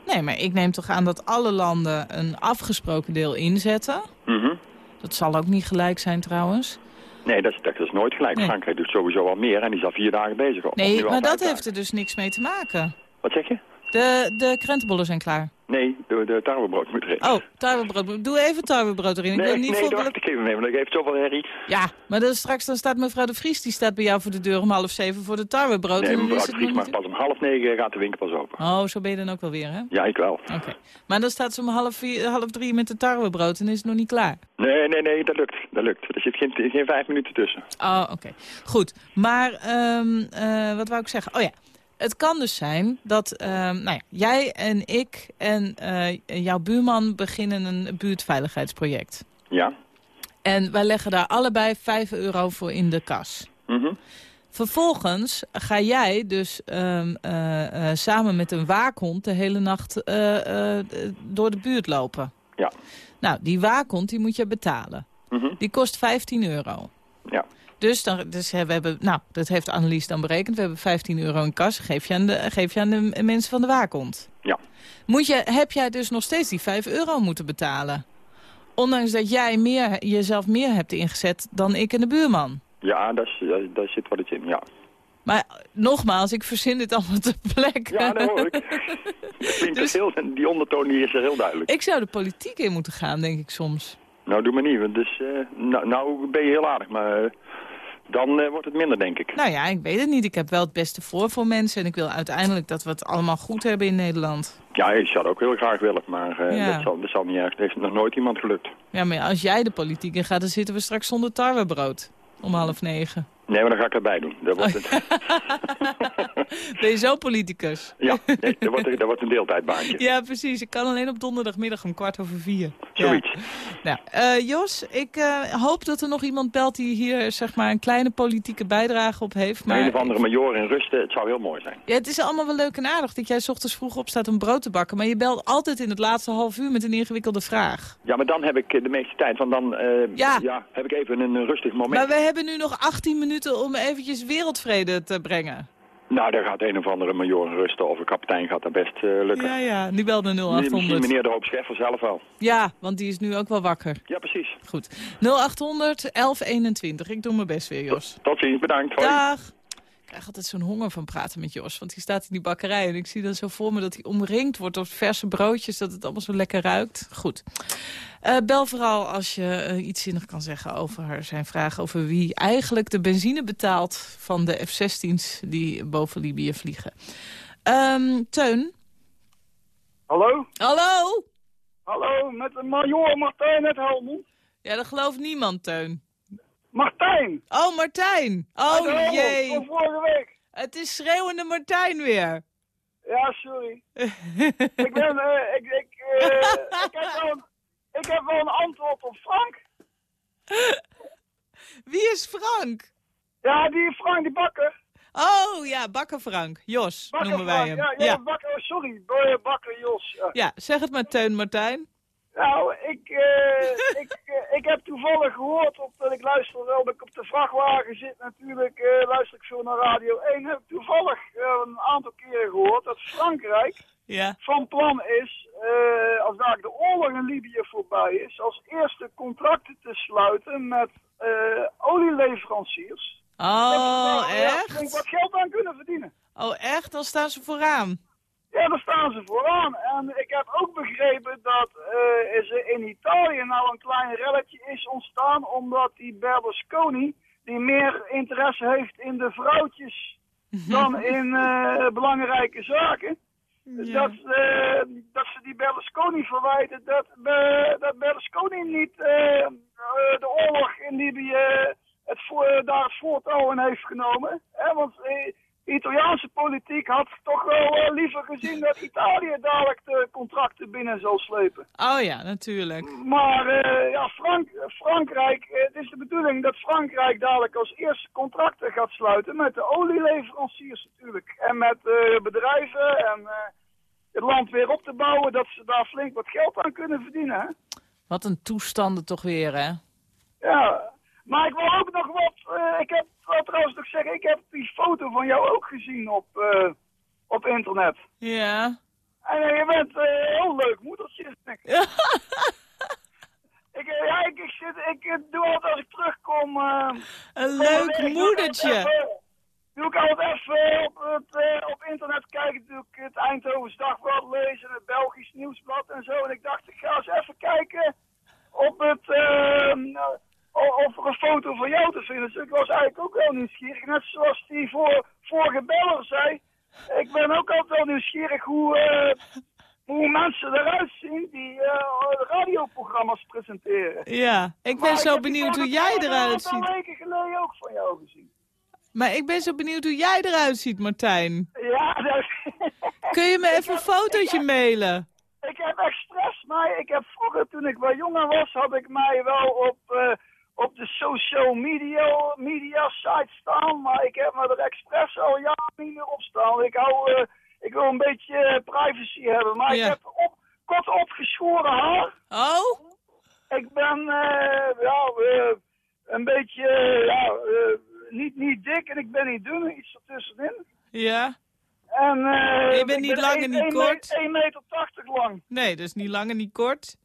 Nee, maar ik neem toch aan dat alle landen een afgesproken deel inzetten. Mhm. Dat zal ook niet gelijk zijn trouwens. Nee, dat is, dat is nooit gelijk. Nee. Frankrijk doet sowieso al meer en die is al vier dagen bezig. Nee, maar dat heeft er dus niks mee te maken. Wat zeg je? De, de krentenbollen zijn klaar. Nee, de, de tarwebrood moet erin. Oh, tarwebrood. Doe even tarwebrood erin. Ik nee, wil niet nee, voor... wacht ik even mee, want dat geeft zoveel herrie. Ja, maar dan straks dan staat mevrouw de Vries, die staat bij jou voor de deur om half zeven voor de tarwebrood. Nee, mevrouw de Vries, maar pas om half negen gaat de winkel pas open. Oh, zo ben je dan ook wel weer, hè? Ja, ik wel. Oké. Maar dan staat ze om half, vier, half drie met de tarwebrood en is het nog niet klaar. Nee, nee, nee, dat lukt. Dat lukt. Er zit geen, geen vijf minuten tussen. Oh, oké. Goed. Maar ehm, eh, wat wou ik zeggen? Oh ja. Het kan dus zijn dat ehm, nou ja, jij en ik en eh, jouw buurman beginnen een buurtveiligheidsproject. Ja. En wij leggen daar allebei 5 euro voor in de kas. Mhm. Vervolgens ga jij dus ehm, eh, eh, samen met een waakhond de hele nacht door de buurt lopen. Ja. Nou, die waakhond die moet je betalen. Mhm. Die kost 15 euro. Dus, dan, dus we hebben, nou, dat heeft Annelies dan berekend. We hebben 15 euro in kas. Geef je aan de, geef je aan de mensen van de waakhond. Ja. Moet je, heb jij dus nog steeds die 5 euro moeten betalen? Ondanks dat jij meer, jezelf meer hebt ingezet dan ik en de buurman. Ja, daar, zit wat in, ja. Maar nogmaals, ik verzin dit allemaal ter plekke. Ja, dat hoor ik. (laughs) Dat klinkt Dus- heel, die ondertoon die is er heel duidelijk. Ik zou de politiek in moeten gaan, denk ik soms. Nou, doe maar niet, want dus, eh, nou, nou ben je heel aardig, maar eh, dan eh, wordt het minder, denk ik. Nou ja, ik weet het niet. Ik heb wel het beste voor voor mensen. En ik wil uiteindelijk dat we het allemaal goed hebben in Nederland. Ja, ik zou het ook heel graag willen, maar eh, Ja. dat, zal, dat zal niet erg. Er heeft nog nooit iemand gelukt. Ja, maar als jij de politiek in gaat, dan zitten we straks zonder tarwebrood. Om half negen. Nee, maar dan ga ik erbij doen. Dat wordt, het, (laughs) Ben je zo politicus? ja, nee, dat, wordt, dat wordt een deeltijdbaantje. Ja, precies. Ik kan alleen op donderdagmiddag om kwart over vier. Zoiets. Ja. Nou, eh, Jos, ik eh, hoop dat er nog iemand belt die hier zeg maar, een kleine politieke bijdrage op heeft. Maar Een of andere major in rusten, het zou heel mooi zijn. Ja, het is allemaal wel leuk en aardig dat jij 's ochtends vroeg opstaat om brood te bakken. Maar je belt altijd in het laatste half uur met een ingewikkelde vraag. Ja, maar dan heb ik de meeste tijd, want dan eh, Ja. heb ik even een, een rustig moment. Maar we hebben nu nog 18 minuten om eventjes wereldvrede te brengen. Nou, daar gaat een of andere major rusten of een kapitein gaat dat best eh, lukken. Ja, ja. Nu belde Misschien 0800. meneer de Hoop Scheffer zelf wel. Ja, want die is nu ook wel wakker. Ja, precies. Goed. 0800 1121. Ik doe mijn best weer, Jos. Tot ziens, bedankt. Hoi. Dag. Ik krijg altijd zo'n honger van praten met Jos. Want die staat in die bakkerij. En ik zie dan zo voor me dat hij omringd wordt door verse broodjes. Dat het allemaal zo lekker ruikt. Goed. Eh, bel vooral als je eh, iets zinnig kan zeggen over zijn vraag... over wie eigenlijk de benzine betaalt van de F-16's die boven Libië vliegen. Ehm, Teun? Hallo? Hallo? Hallo, met de major Martijn uit Helmond. Ja, dat gelooft niemand, Teun. Martijn! Oh, Martijn. Oh, jee. Van vorige week. Het is schreeuwende Martijn weer. Ja, sorry. ik ben, eh, ik, ik, eh, ik, heb wel een, (laughs) ik heb wel een antwoord op Frank. Wie is Frank? Ja, die Frank, die bakker. Oh ja, Bakker Frank. Jos Bakker noemen wij hem. Ja, ja, bakker, sorry. Bakker Jos. Ja. Ja, zeg het maar Teun Martijn. Nou, ik, eh, (laughs) ik, ik heb toevallig gehoord, op, ik luister wel dat ik op de vrachtwagen zit natuurlijk, eh, luister ik veel naar Radio 1, heb ik toevallig eh, een aantal keren gehoord dat Frankrijk Ja. van plan is, eh, als daar de oorlog in Libië voorbij is, als eerste contracten te sluiten met olieleveranciers. Oh, echt? wat geld aan kunnen verdienen. Oh, echt? Dan staan ze vooraan. Ja, daar staan ze vooraan. En ik heb ook begrepen dat eh, is er in Italië nou een klein relletje is ontstaan, omdat die Berlusconi, die meer interesse heeft in de vrouwtjes (laughs) dan in eh, belangrijke zaken, dat, eh, dat ze die Berlusconi verwijten dat, eh, dat Berlusconi niet eh, eh, de oorlog in Libië het voor, daar het voortouw in heeft genomen. Hè? Want eh, Italiaanse politiek had toch wel eh, liever gezien dat Italië dadelijk de contracten binnen zou slepen. Oh ja, natuurlijk. Maar eh, ja, Frank, Frankrijk, eh, het is de bedoeling dat Frankrijk dadelijk als eerste contracten gaat sluiten met de olieleveranciers natuurlijk. En met bedrijven en het land weer op te bouwen, dat ze daar flink wat geld aan kunnen verdienen. Hè? Wat een toestanden toch weer, hè? Ja, maar ik wil ook nog wat, ik heb wil trouwens nog zeggen, ik heb die foto van jou ook gezien op, eh, op internet. Ja. En eh, je bent een heel leuk moedertje. (laughs) ik, eh, ja, ik, ik, zit, ik eh, doe altijd als ik terugkom... eh, Een leuk doe ik moedertje. even- Doe ik altijd even op, het, eh, op internet kijken, doe ik het Eindhovens Dagblad lezen, het Belgisch Nieuwsblad en zo. En ik dacht, ik ga eens even kijken op het, eh, of er een foto van jou te vinden. Dus ik was eigenlijk ook wel nieuwsgierig. Net zoals die voor, vorige beller zei. Ik ben ook altijd wel nieuwsgierig hoe, eh, hoe mensen eruit zien die eh, radioprogramma's presenteren. Ja, ik ben Maar zo heb benieuwd hoe jij een eruit ziet. weken geleden ook van jou gezien. Maar ik ben zo benieuwd hoe jij eruit ziet, Martijn. Ja, dat... Kun je me (laughs) even een fotootje mailen? Ik heb expres mij, ik heb vroeger toen ik wat jonger was, had ik mij wel op, eh, op de social media, media site staan, maar ik heb me er expres al jaren niet meer op staan. Ik hou, eh, ik wil een beetje eh, privacy hebben, maar Ja. ik heb op, kort opgeschoren haar. Oh? Ik ben, eh, ja, een beetje, ja, niet, niet dik en ik ben niet dun, iets ertussenin. Ja? En, Je bent niet ben lang en niet kort? me- 1,80 meter tachtig lang. Nee, dus niet lang en niet kort.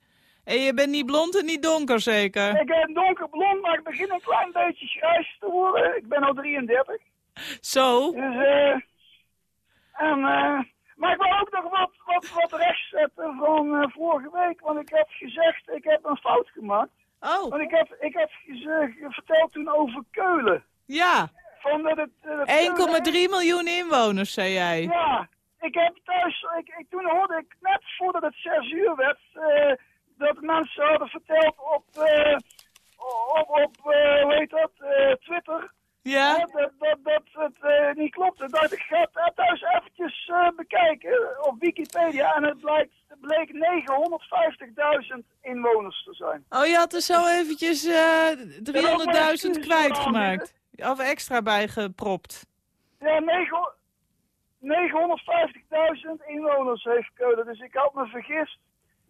En je bent niet blond en niet donker zeker? Ik ben donkerblond, maar ik begin een klein beetje grijs te worden. Ik ben al 33. Zo? Dus, eh... En, eh... Maar ik wil ook nog wat, wat, wat rechtzetten van eh, vorige week. Want ik heb gezegd, ik heb een fout gemaakt. Oh. Want ik heb, ik heb verteld toen over Keulen. Ja. Van dat het, eh, dat Keulen 1,3 miljoen inwoners, zei jij. Ja, ik heb thuis, ik, ik, toen hoorde ik net voordat het zes uur werd, dat mensen hadden verteld op, eh, op, op eh, hoe heet dat, eh, Twitter. Ja? dat, dat, dat het niet klopte. Dat ik ga het thuis eventjes bekijken op Wikipedia en het, blijkt, bleek 950.000 inwoners te zijn. Oh, je had er zo eventjes eh 300.000 excuus kwijtgemaakt. Of extra bijgepropt. Ja, negen- 950.000 inwoners heeft Keulen. Dus ik had me vergist.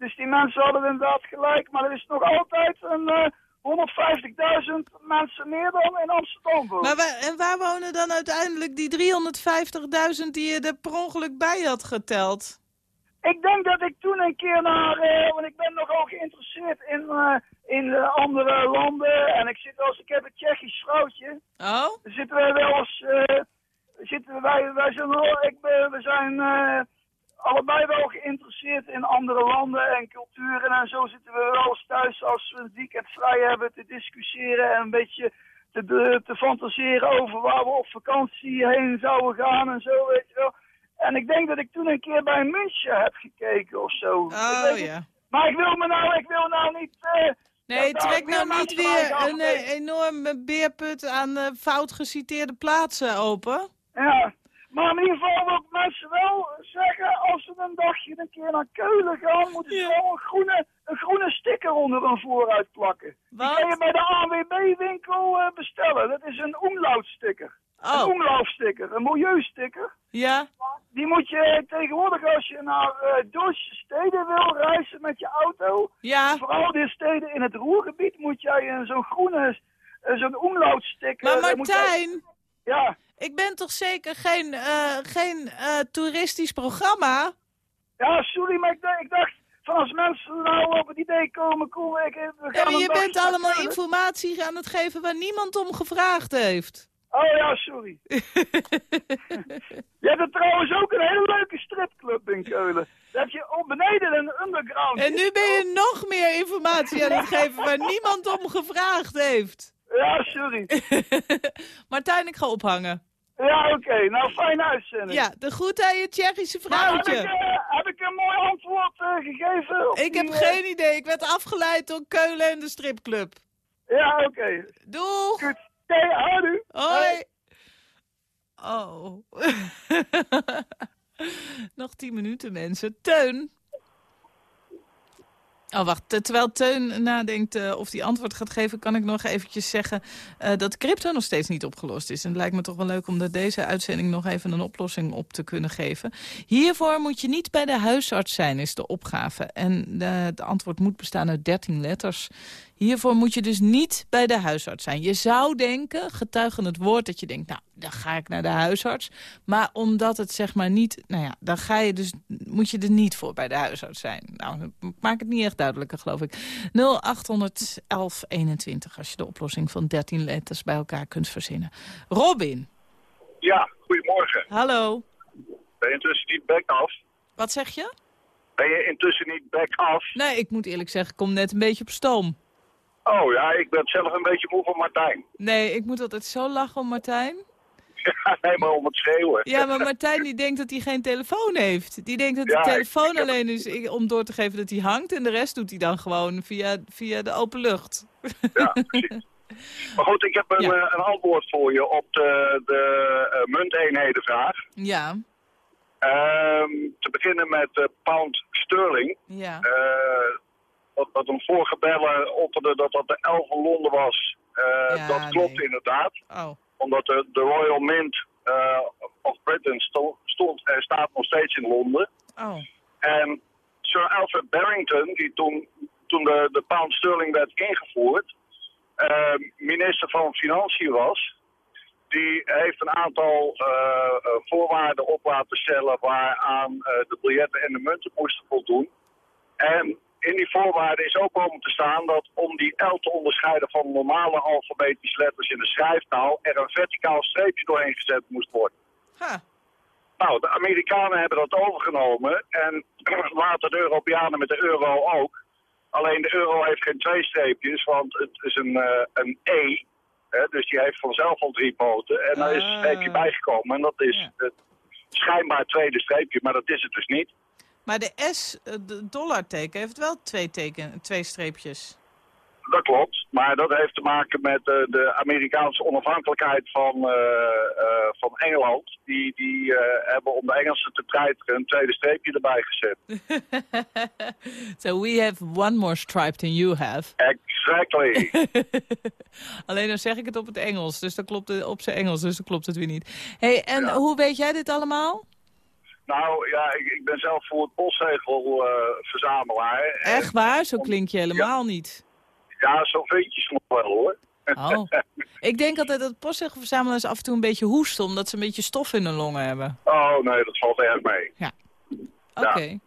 Dus die mensen hadden inderdaad gelijk. Maar er is nog altijd een eh 150.000 mensen meer dan in Amsterdam wonen. Maar waar, en waar wonen dan uiteindelijk die 350.000 die je er per ongeluk bij had geteld? Ik denk dat ik toen een keer naar, eh, want ik ben nogal geïnteresseerd in, eh, in eh, andere landen. En ik zit als, ik heb een Tsjechisch vrouwtje. Oh? Dan zitten wij wel eens, eh, zitten wij, wij zijn, wel- ik ben, we zijn eh, allebei wel geïnteresseerd in andere landen en culturen. En zo zitten we wel eens thuis als we het weekend vrij hebben te discussiëren en een beetje te, te, fantaseren over waar we op vakantie heen zouden gaan en zo, weet je wel. En ik denk dat ik toen een keer bij München heb gekeken of zo. Oh ja. Maar ik wil me nou, ik wil nou niet... eh, Nee, trek nou niet weer een eh, enorme beerput aan eh, fout geciteerde plaatsen open. Ja, maar in ieder geval wil ik mensen wel zeggen, als ze een dagje een keer naar Keulen gaan, moeten ze wel een groene, een groene sticker onder hun vooruit plakken. Die kan je bij de ANWB-winkel eh, bestellen. Dat is een umlaut-sticker. Oh. Een umlaut-sticker, een milieusticker. Ja? Die moet je tegenwoordig als je naar Duitse steden wil reizen met je auto. Ja. Vooral de steden in het Roergebied moet jij een zo'n groene, eh, zo'n umlaut-sticker... Maar Martijn, Ja. ik ben toch zeker geen, eh, geen eh, toeristisch programma? Ja, sorry, maar ik, dacht- ik dacht van als mensen nou op het idee komen, kom ik... We gaan Ja, je bent allemaal informatie aan het geven waar niemand om gevraagd heeft. Oh ja, sorry. (laughs) je hebt er trouwens ook een hele leuke stripclub in Keulen. Daar heb je op beneden een underground. En nu ben je nog meer informatie aan het geven waar (laughs) niemand om gevraagd heeft. Ja, sorry. (laughs) Martijn, ik ga ophangen. Ja, oké. Nou, fijne uitzending. Ja, de groet aan je Tsjechische Maar heb vrouwtje. ik, eh, heb ik een mooi antwoord eh, gegeven? Ik die, heb eh, geen idee. Ik werd afgeleid door Keulen en de stripclub. Ja, oké. Doeg. Goed. Houdoe. Hoi. Oh. (laughs) Nog tien minuten, mensen. Teun. Oh, wacht. Te- Terwijl Teun nadenkt eh, of hij antwoord gaat geven... kan ik nog eventjes zeggen eh, dat crypto nog steeds niet opgelost is. En het lijkt me toch wel leuk om er deze uitzending nog even een oplossing op te kunnen geven. Hiervoor moet je niet bij de huisarts zijn, is de opgave. En eh, het antwoord moet bestaan uit 13 letters. Hiervoor moet je dus niet bij de huisarts zijn. Je zou denken, getuigen het woord, dat je denkt... nou, dan ga ik naar de huisarts. Maar omdat het zeg maar niet... nou ja, dan ga je dus, moet je er niet voor bij de huisarts zijn. Nou, dat maakt het niet echt duidelijker, geloof ik. 081121, als je de oplossing van 13 letters bij elkaar kunt verzinnen. Robin. Ja, goedemorgen. Hallo. Ben je intussen niet back af? Wat zeg je? Ben je intussen niet back af? Nee, ik moet eerlijk zeggen, ik kom net een beetje op stoom. Oh ja, ik ben zelf een beetje moe van Martijn. Nee, ik moet altijd zo lachen om Martijn. (laughs) Ja, nee, maar om het schreeuwen. Ja, maar Martijn die denkt dat hij geen telefoon heeft. Die denkt dat de Ja, telefoon ik alleen is om door te geven dat hij hangt. En de rest doet hij dan gewoon via, via de open lucht. Ja, precies. (laughs) Maar goed, ik heb een, Ja. eh, een antwoord voor je op de, de eh, munteenhedenvraag. Ja, Ehm, te beginnen met eh, pound sterling. ja. Wat, wat een vorige opperde dat dat de 11 van Londen was. Eh, Ja, dat klopt nee. inderdaad. Oh, Omdat de, de Royal Mint eh, of Britain sto- stond en staat nog steeds in Londen. oh. En Sir Alfred Barrington, die toen, toen de, de pound sterling werd ingevoerd, eh, minister van Financiën was, die heeft een aantal eh, eh, voorwaarden op laten stellen waaraan eh, de biljetten en de munten moesten voldoen. En in die voorwaarden is ook komen te staan dat om die L te onderscheiden van normale alfabetische letters in de schrijftaal, er een verticaal streepje doorheen gezet moest worden. Nou, de Amerikanen hebben dat overgenomen en (clears throat) later de Europeanen met de euro ook. Alleen de euro heeft geen twee streepjes, want het is een, eh, een E. Hè, dus die heeft vanzelf al drie poten. En daar is een Ah. streepje bijgekomen. En dat is het schijnbaar tweede streepje, maar dat is het dus niet. Maar de S, eh, de dollarteken, heeft wel twee, teken, twee streepjes. Dat klopt, maar dat heeft te maken met eh, de Amerikaanse onafhankelijkheid van, eh, van Engeland. Die, die hebben om de Engelsen te treiteren een tweede streepje erbij gezet. (laughs) so we have one more stripe than you have. Exactly. (laughs) Alleen dan zeg ik het op het Engels, dus dan klopt het op zijn Engels, dus dan klopt het weer niet. hey, en Ja. hoe weet jij dit allemaal? Nou ja, ik, ik ben zelf voor het postzegelverzamelaar. Echt waar? Zo klink je helemaal niet. Ja, zo vind je nog wel hoor. Oh. (laughs) Ik denk altijd dat postzegelverzamelaars af en toe een beetje hoesten... omdat ze een beetje stof in hun longen hebben. Oh nee, dat valt erg mee. Oké.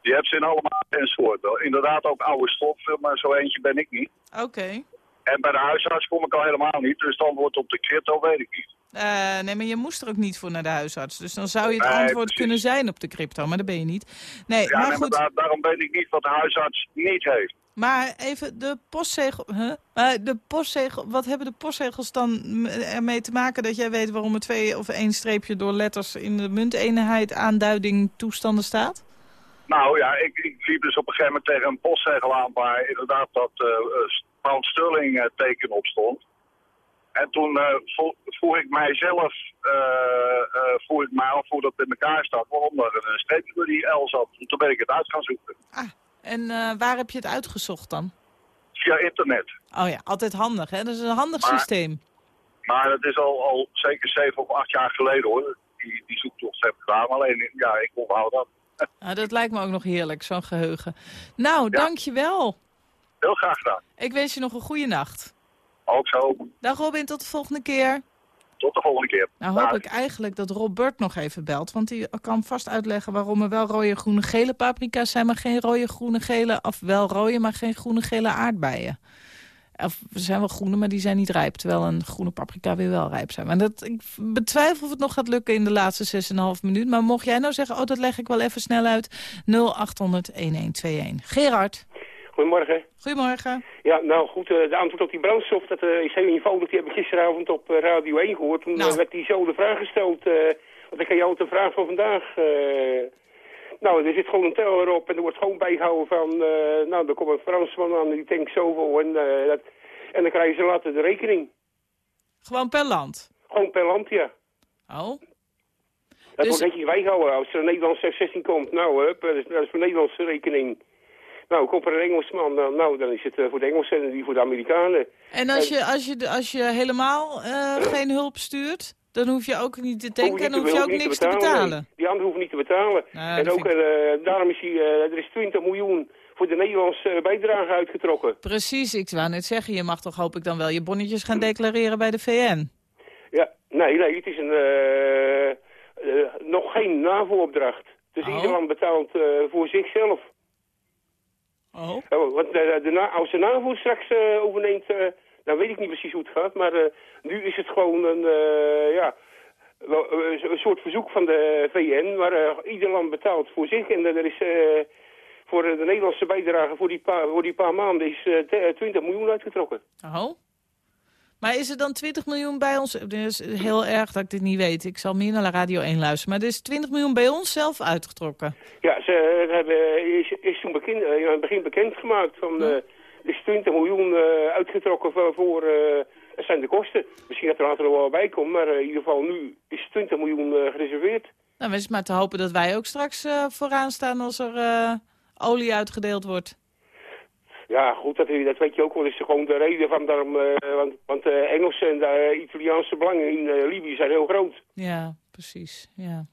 Je hebt ze in allemaal en soorten. Inderdaad ook oude stoffen, maar zo eentje ben ik niet. Oké. En bij de huisarts kom ik al helemaal niet, dus dan wordt op de crypto weet ik niet. Eh, nee, maar je moest er ook niet voor naar de huisarts. Dus dan zou je het Nee, antwoord precies. kunnen zijn op de crypto, maar dat ben je niet. Nee, Ja, maar nee, maar goed. daar- daarom weet ik niet wat de huisarts niet heeft. Maar even de postzegel... Huh? Maar de postzegel... Wat hebben de postzegels dan ermee te maken dat jij weet waarom er twee of één streepje door letters in de munteenheid aanduiding toestanden staat? Nou ja, ik, ik liep dus op een gegeven moment tegen een postzegel aan waar inderdaad dat eh eh, pound sterling eh, teken op stond. En toen eh, vroeg ik mijzelf, eh vroeg ik mij af hoe dat in elkaar staat, waarom er een streepje door die L zat. En toen ben ik het uit gaan zoeken. En eh, waar heb je het uitgezocht dan? Via internet. Oh ja, altijd handig, hè? Dat is een handig Maar- systeem. Maar dat is al, al zeker zeven of acht jaar geleden hoor. Die, die zoektocht heb ik gedaan. Alleen ja, ik onthoud dat. Nou, dat lijkt me ook nog heerlijk, zo'n geheugen. Nou, dankjewel. Heel graag gedaan. Ik wens je nog een goede nacht. Ook zo. Dag Robin, tot de volgende keer. Tot de volgende keer. Nou hoop Dag. ik eigenlijk dat Robert nog even belt. Want die kan vast uitleggen waarom er wel rode, groene, gele paprika's zijn... maar geen rode, groene, gele... of wel rode, maar geen groene, gele aardbeien. Of er zijn wel groene, maar die zijn niet rijp. Terwijl een groene paprika weer wel rijp zijn. Maar dat, ik betwijfel of het nog gaat lukken in de laatste 6,5 minuut. Maar mocht jij nou zeggen, oh, dat leg ik wel even snel uit. 0800-1121. Gerard. Goedemorgen. Goedemorgen. Ja, nou goed, eh, de antwoord op die brandstof, dat is heel eenvoudig. Die heb ik gisteravond op eh, Radio 1 gehoord. Toen Nou. eh, werd diezelfde vraag gesteld. want ik ga jou de vraag van vandaag. nou, er zit gewoon een teller op en er wordt gewoon bijgehouden van... nou, er komt een Fransman aan die denkt zoveel en, dat, en dan krijgen ze later de rekening. Gewoon per land. Gewoon per land, ja. Oh. Dat Dus- wordt netjes bijgehouden. Als er een Nederlandse F-16 komt, nou, hup, dat is, dat is voor Nederlandse rekening. Nou, komt er een Engelsman, dan, nou, dan is het eh, voor de Engelsen en die voor de Amerikanen. En als je, als je, als je helemaal eh, geen hulp stuurt, dan hoef je ook niet te tanken je en hoef je ook niks te betalen. nee. Die anderen hoeven niet te betalen. Nou, en ook, eh, daarom is die, er is 20 miljoen voor de Nederlandse bijdrage uitgetrokken. Precies, ik wou net zeggen, je mag toch hoop ik dan wel je bonnetjes gaan declareren bij de VN? Ja, nee, nee, het is een, nog geen NAVO-opdracht. Dus Oh. ieder land betaalt voor zichzelf. Oh. want de, de, na- als de NAVO straks eh, overneemt, eh, dan weet ik niet precies hoe het gaat. Maar eh, nu is het gewoon een, eh, ja, wel, eh, een soort verzoek van de VN, waar eh, ieder land betaalt voor zich. En er is eh, voor de Nederlandse bijdrage voor die, paar, voor die paar maanden is eh, te- 20 miljoen uitgetrokken. Oh. Maar is er dan 20 miljoen bij ons? Het is heel erg dat ik dit niet weet. Ik zal meer naar Radio 1 luisteren. Maar er is 20 miljoen bij ons zelf uitgetrokken. Ja, ze hebben, is, is toen bekend, eh, in het begin bekendgemaakt van... eh, er is 20 miljoen eh, uitgetrokken voor... voor eh, dat zijn de kosten. Misschien dat er later nog wel bij komt, maar eh, in ieder geval nu is 20 miljoen eh, gereserveerd. Nou, het is maar te hopen dat wij ook straks eh, vooraan staan als er eh, olie uitgedeeld wordt. Ja, goed, dat, dat weet je ook wel. is gewoon de reden van daarom... eh, want want de Engelse en de eh, Italiaanse belangen in eh, Libië zijn heel groot. Ja, precies. Ja.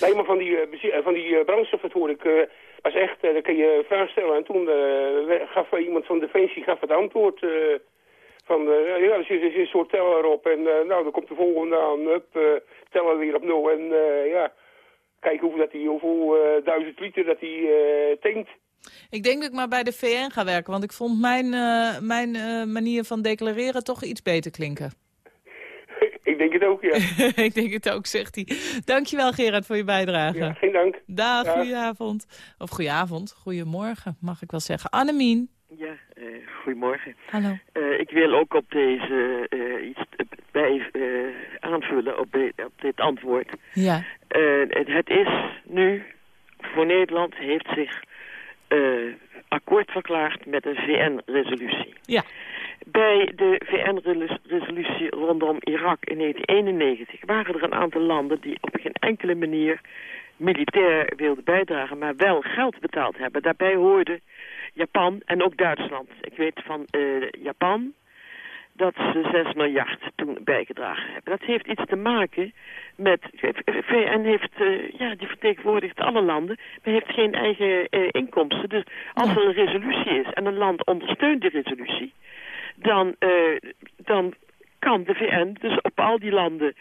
Nee, maar van die, eh, eh, van die eh, brandstof, dat hoor ik, eh, was echt, eh, dan kun je vraag stellen. En toen eh, gaf eh, iemand van Defensie gaf het antwoord eh, van, eh, ja, er zit, een soort teller op. En eh, nou, dan komt de volgende aan, hup, eh, tellen weer op nul. En eh, ja, kijken hoeveel, dat die, hoeveel eh, duizend liter dat eh tankt. Ik denk dat ik maar bij de VN ga werken. Want ik vond mijn, eh, mijn eh, manier van declareren toch iets beter klinken. (laughs) ik denk het ook, ja. (laughs) ik denk het ook, zegt hij. Dankjewel Gerard voor je bijdrage. Ja, geen dank. Dag, Dag. goedenavond. Of goedenavond, goedemorgen mag ik wel zeggen. Annemien. Ja, eh, goedemorgen. Hallo. Eh, ik wil ook op deze eh, iets bij eh, aanvullen op, de- op dit antwoord. Ja. Eh, het, het is nu voor Nederland heeft zich eh, akkoord verklaard met een VN-resolutie. Ja. Bij de VN-resolutie rondom Irak in 1991 waren er een aantal landen die op geen enkele manier militair wilden bijdragen, maar wel geld betaald hebben. Daarbij hoorde Japan en ook Duitsland. Ik weet van eh, Japan dat ze 6 miljard toen bijgedragen hebben. Dat heeft iets te maken met... VN heeft, eh, ja, die vertegenwoordigt alle landen, maar heeft geen eigen eh, inkomsten. Dus als er een resolutie is en een land ondersteunt die resolutie, dan, eh, dan kan de VN dus op al die landen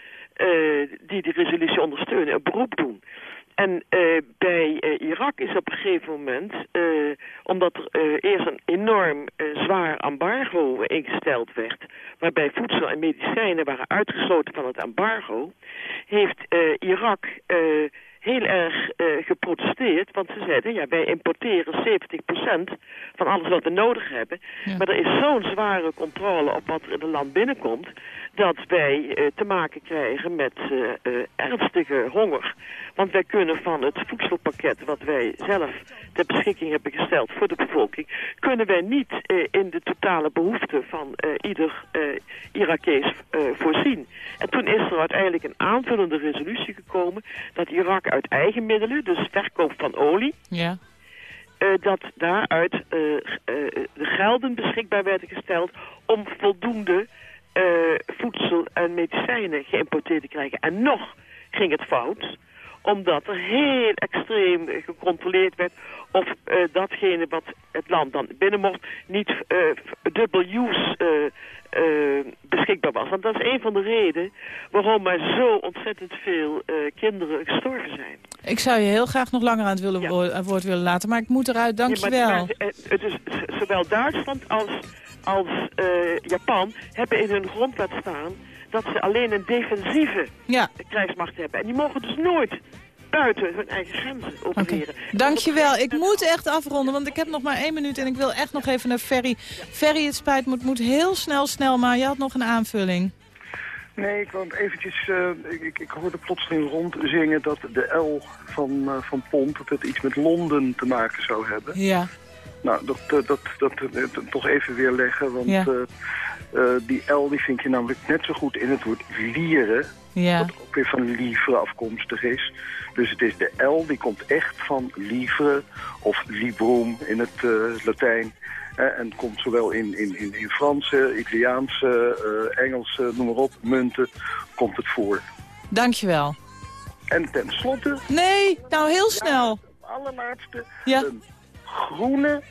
die de resolutie ondersteunen een beroep doen. En eh, bij eh, Irak is op een gegeven moment, eh, omdat er eerst een enorm zwaar embargo ingesteld werd, waarbij voedsel en medicijnen waren uitgesloten van het embargo, heeft Irak heel erg geprotesteerd, want ze zeiden, ja, wij importeren 70% van alles wat we nodig hebben, maar er is zo'n zware controle op wat er in het land binnenkomt, dat wij eh, te maken krijgen met eh, eh, ernstige honger. Want wij kunnen van het voedselpakket wat wij zelf ter beschikking hebben gesteld voor de bevolking, kunnen wij niet in de totale behoeften van ieder Irakees voorzien. En toen is er uiteindelijk een aanvullende resolutie gekomen dat Irak uit eigen middelen, dus verkoop van olie, Ja. dat daaruit de gelden beschikbaar werden gesteld om voldoende eh, voedsel en medicijnen geïmporteerd te krijgen. En nog ging het fout, omdat er heel extreem gecontroleerd werd of eh, datgene wat het land dan binnen mocht niet eh, dubbel use beschikbaar was. Want dat is een van de redenen waarom er zo ontzettend veel kinderen gestorven zijn. Ik zou je heel graag nog langer aan het willen woord, aan woord willen laten, maar ik moet eruit. Ja, Dankjewel. eh, het is zowel Duitsland als, als eh, Japan hebben in hun grondwet staan dat ze alleen een defensieve ja. krijgsmacht hebben. En die mogen dus nooit buiten hun eigen grenzen opereren. Dankjewel. Ik moet echt afronden, want ik heb nog maar één minuut en ik wil echt nog even naar Ferry. Ferry, het spijt me, het moet heel snel, snel, maar je had nog een aanvulling. Nee, ik wou eventjes... eh, ik, ik, hoorde plotseling rondzingen dat de L van, eh, van Pont... dat het iets met Londen te maken zou hebben. Ja. Nou, dat, eh, dat, dat, eh, toch even weerleggen, want Ja. eh, die L die vind je namelijk net zo goed in het woord lieren... Ja. wat ook weer van livre afkomstig is. Dus het is de L, die komt echt van livre of librum in het Latijn... En komt zowel in, in, in, in Franse, Italiaanse, Engelse, noem maar op, munten, komt het voor. Dankjewel. En tenslotte, Nee, nou heel snel. allerlaatste, Ja. een groene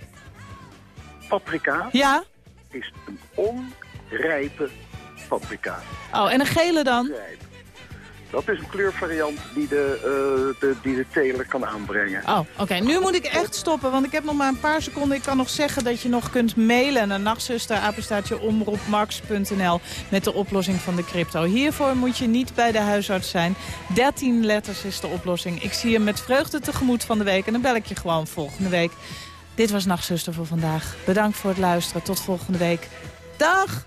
paprika Ja? is een onrijpe paprika. Oh, en een gele dan? Dat is een kleurvariant die de, eh, de, die de teler kan aanbrengen. Oh, oké. Nu moet ik echt stoppen, want ik heb nog maar een paar seconden. Ik kan nog zeggen dat je nog kunt mailen naar nachtzuster, apenstaatje omroepmax.nl met de oplossing van de crypto. Hiervoor moet je niet bij de huisarts zijn. 13 letters is de oplossing. Ik zie je met vreugde tegemoet van de week en dan bel ik je gewoon volgende week. Dit was Nachtzuster voor vandaag. Bedankt voor het luisteren. Tot volgende week. Dag!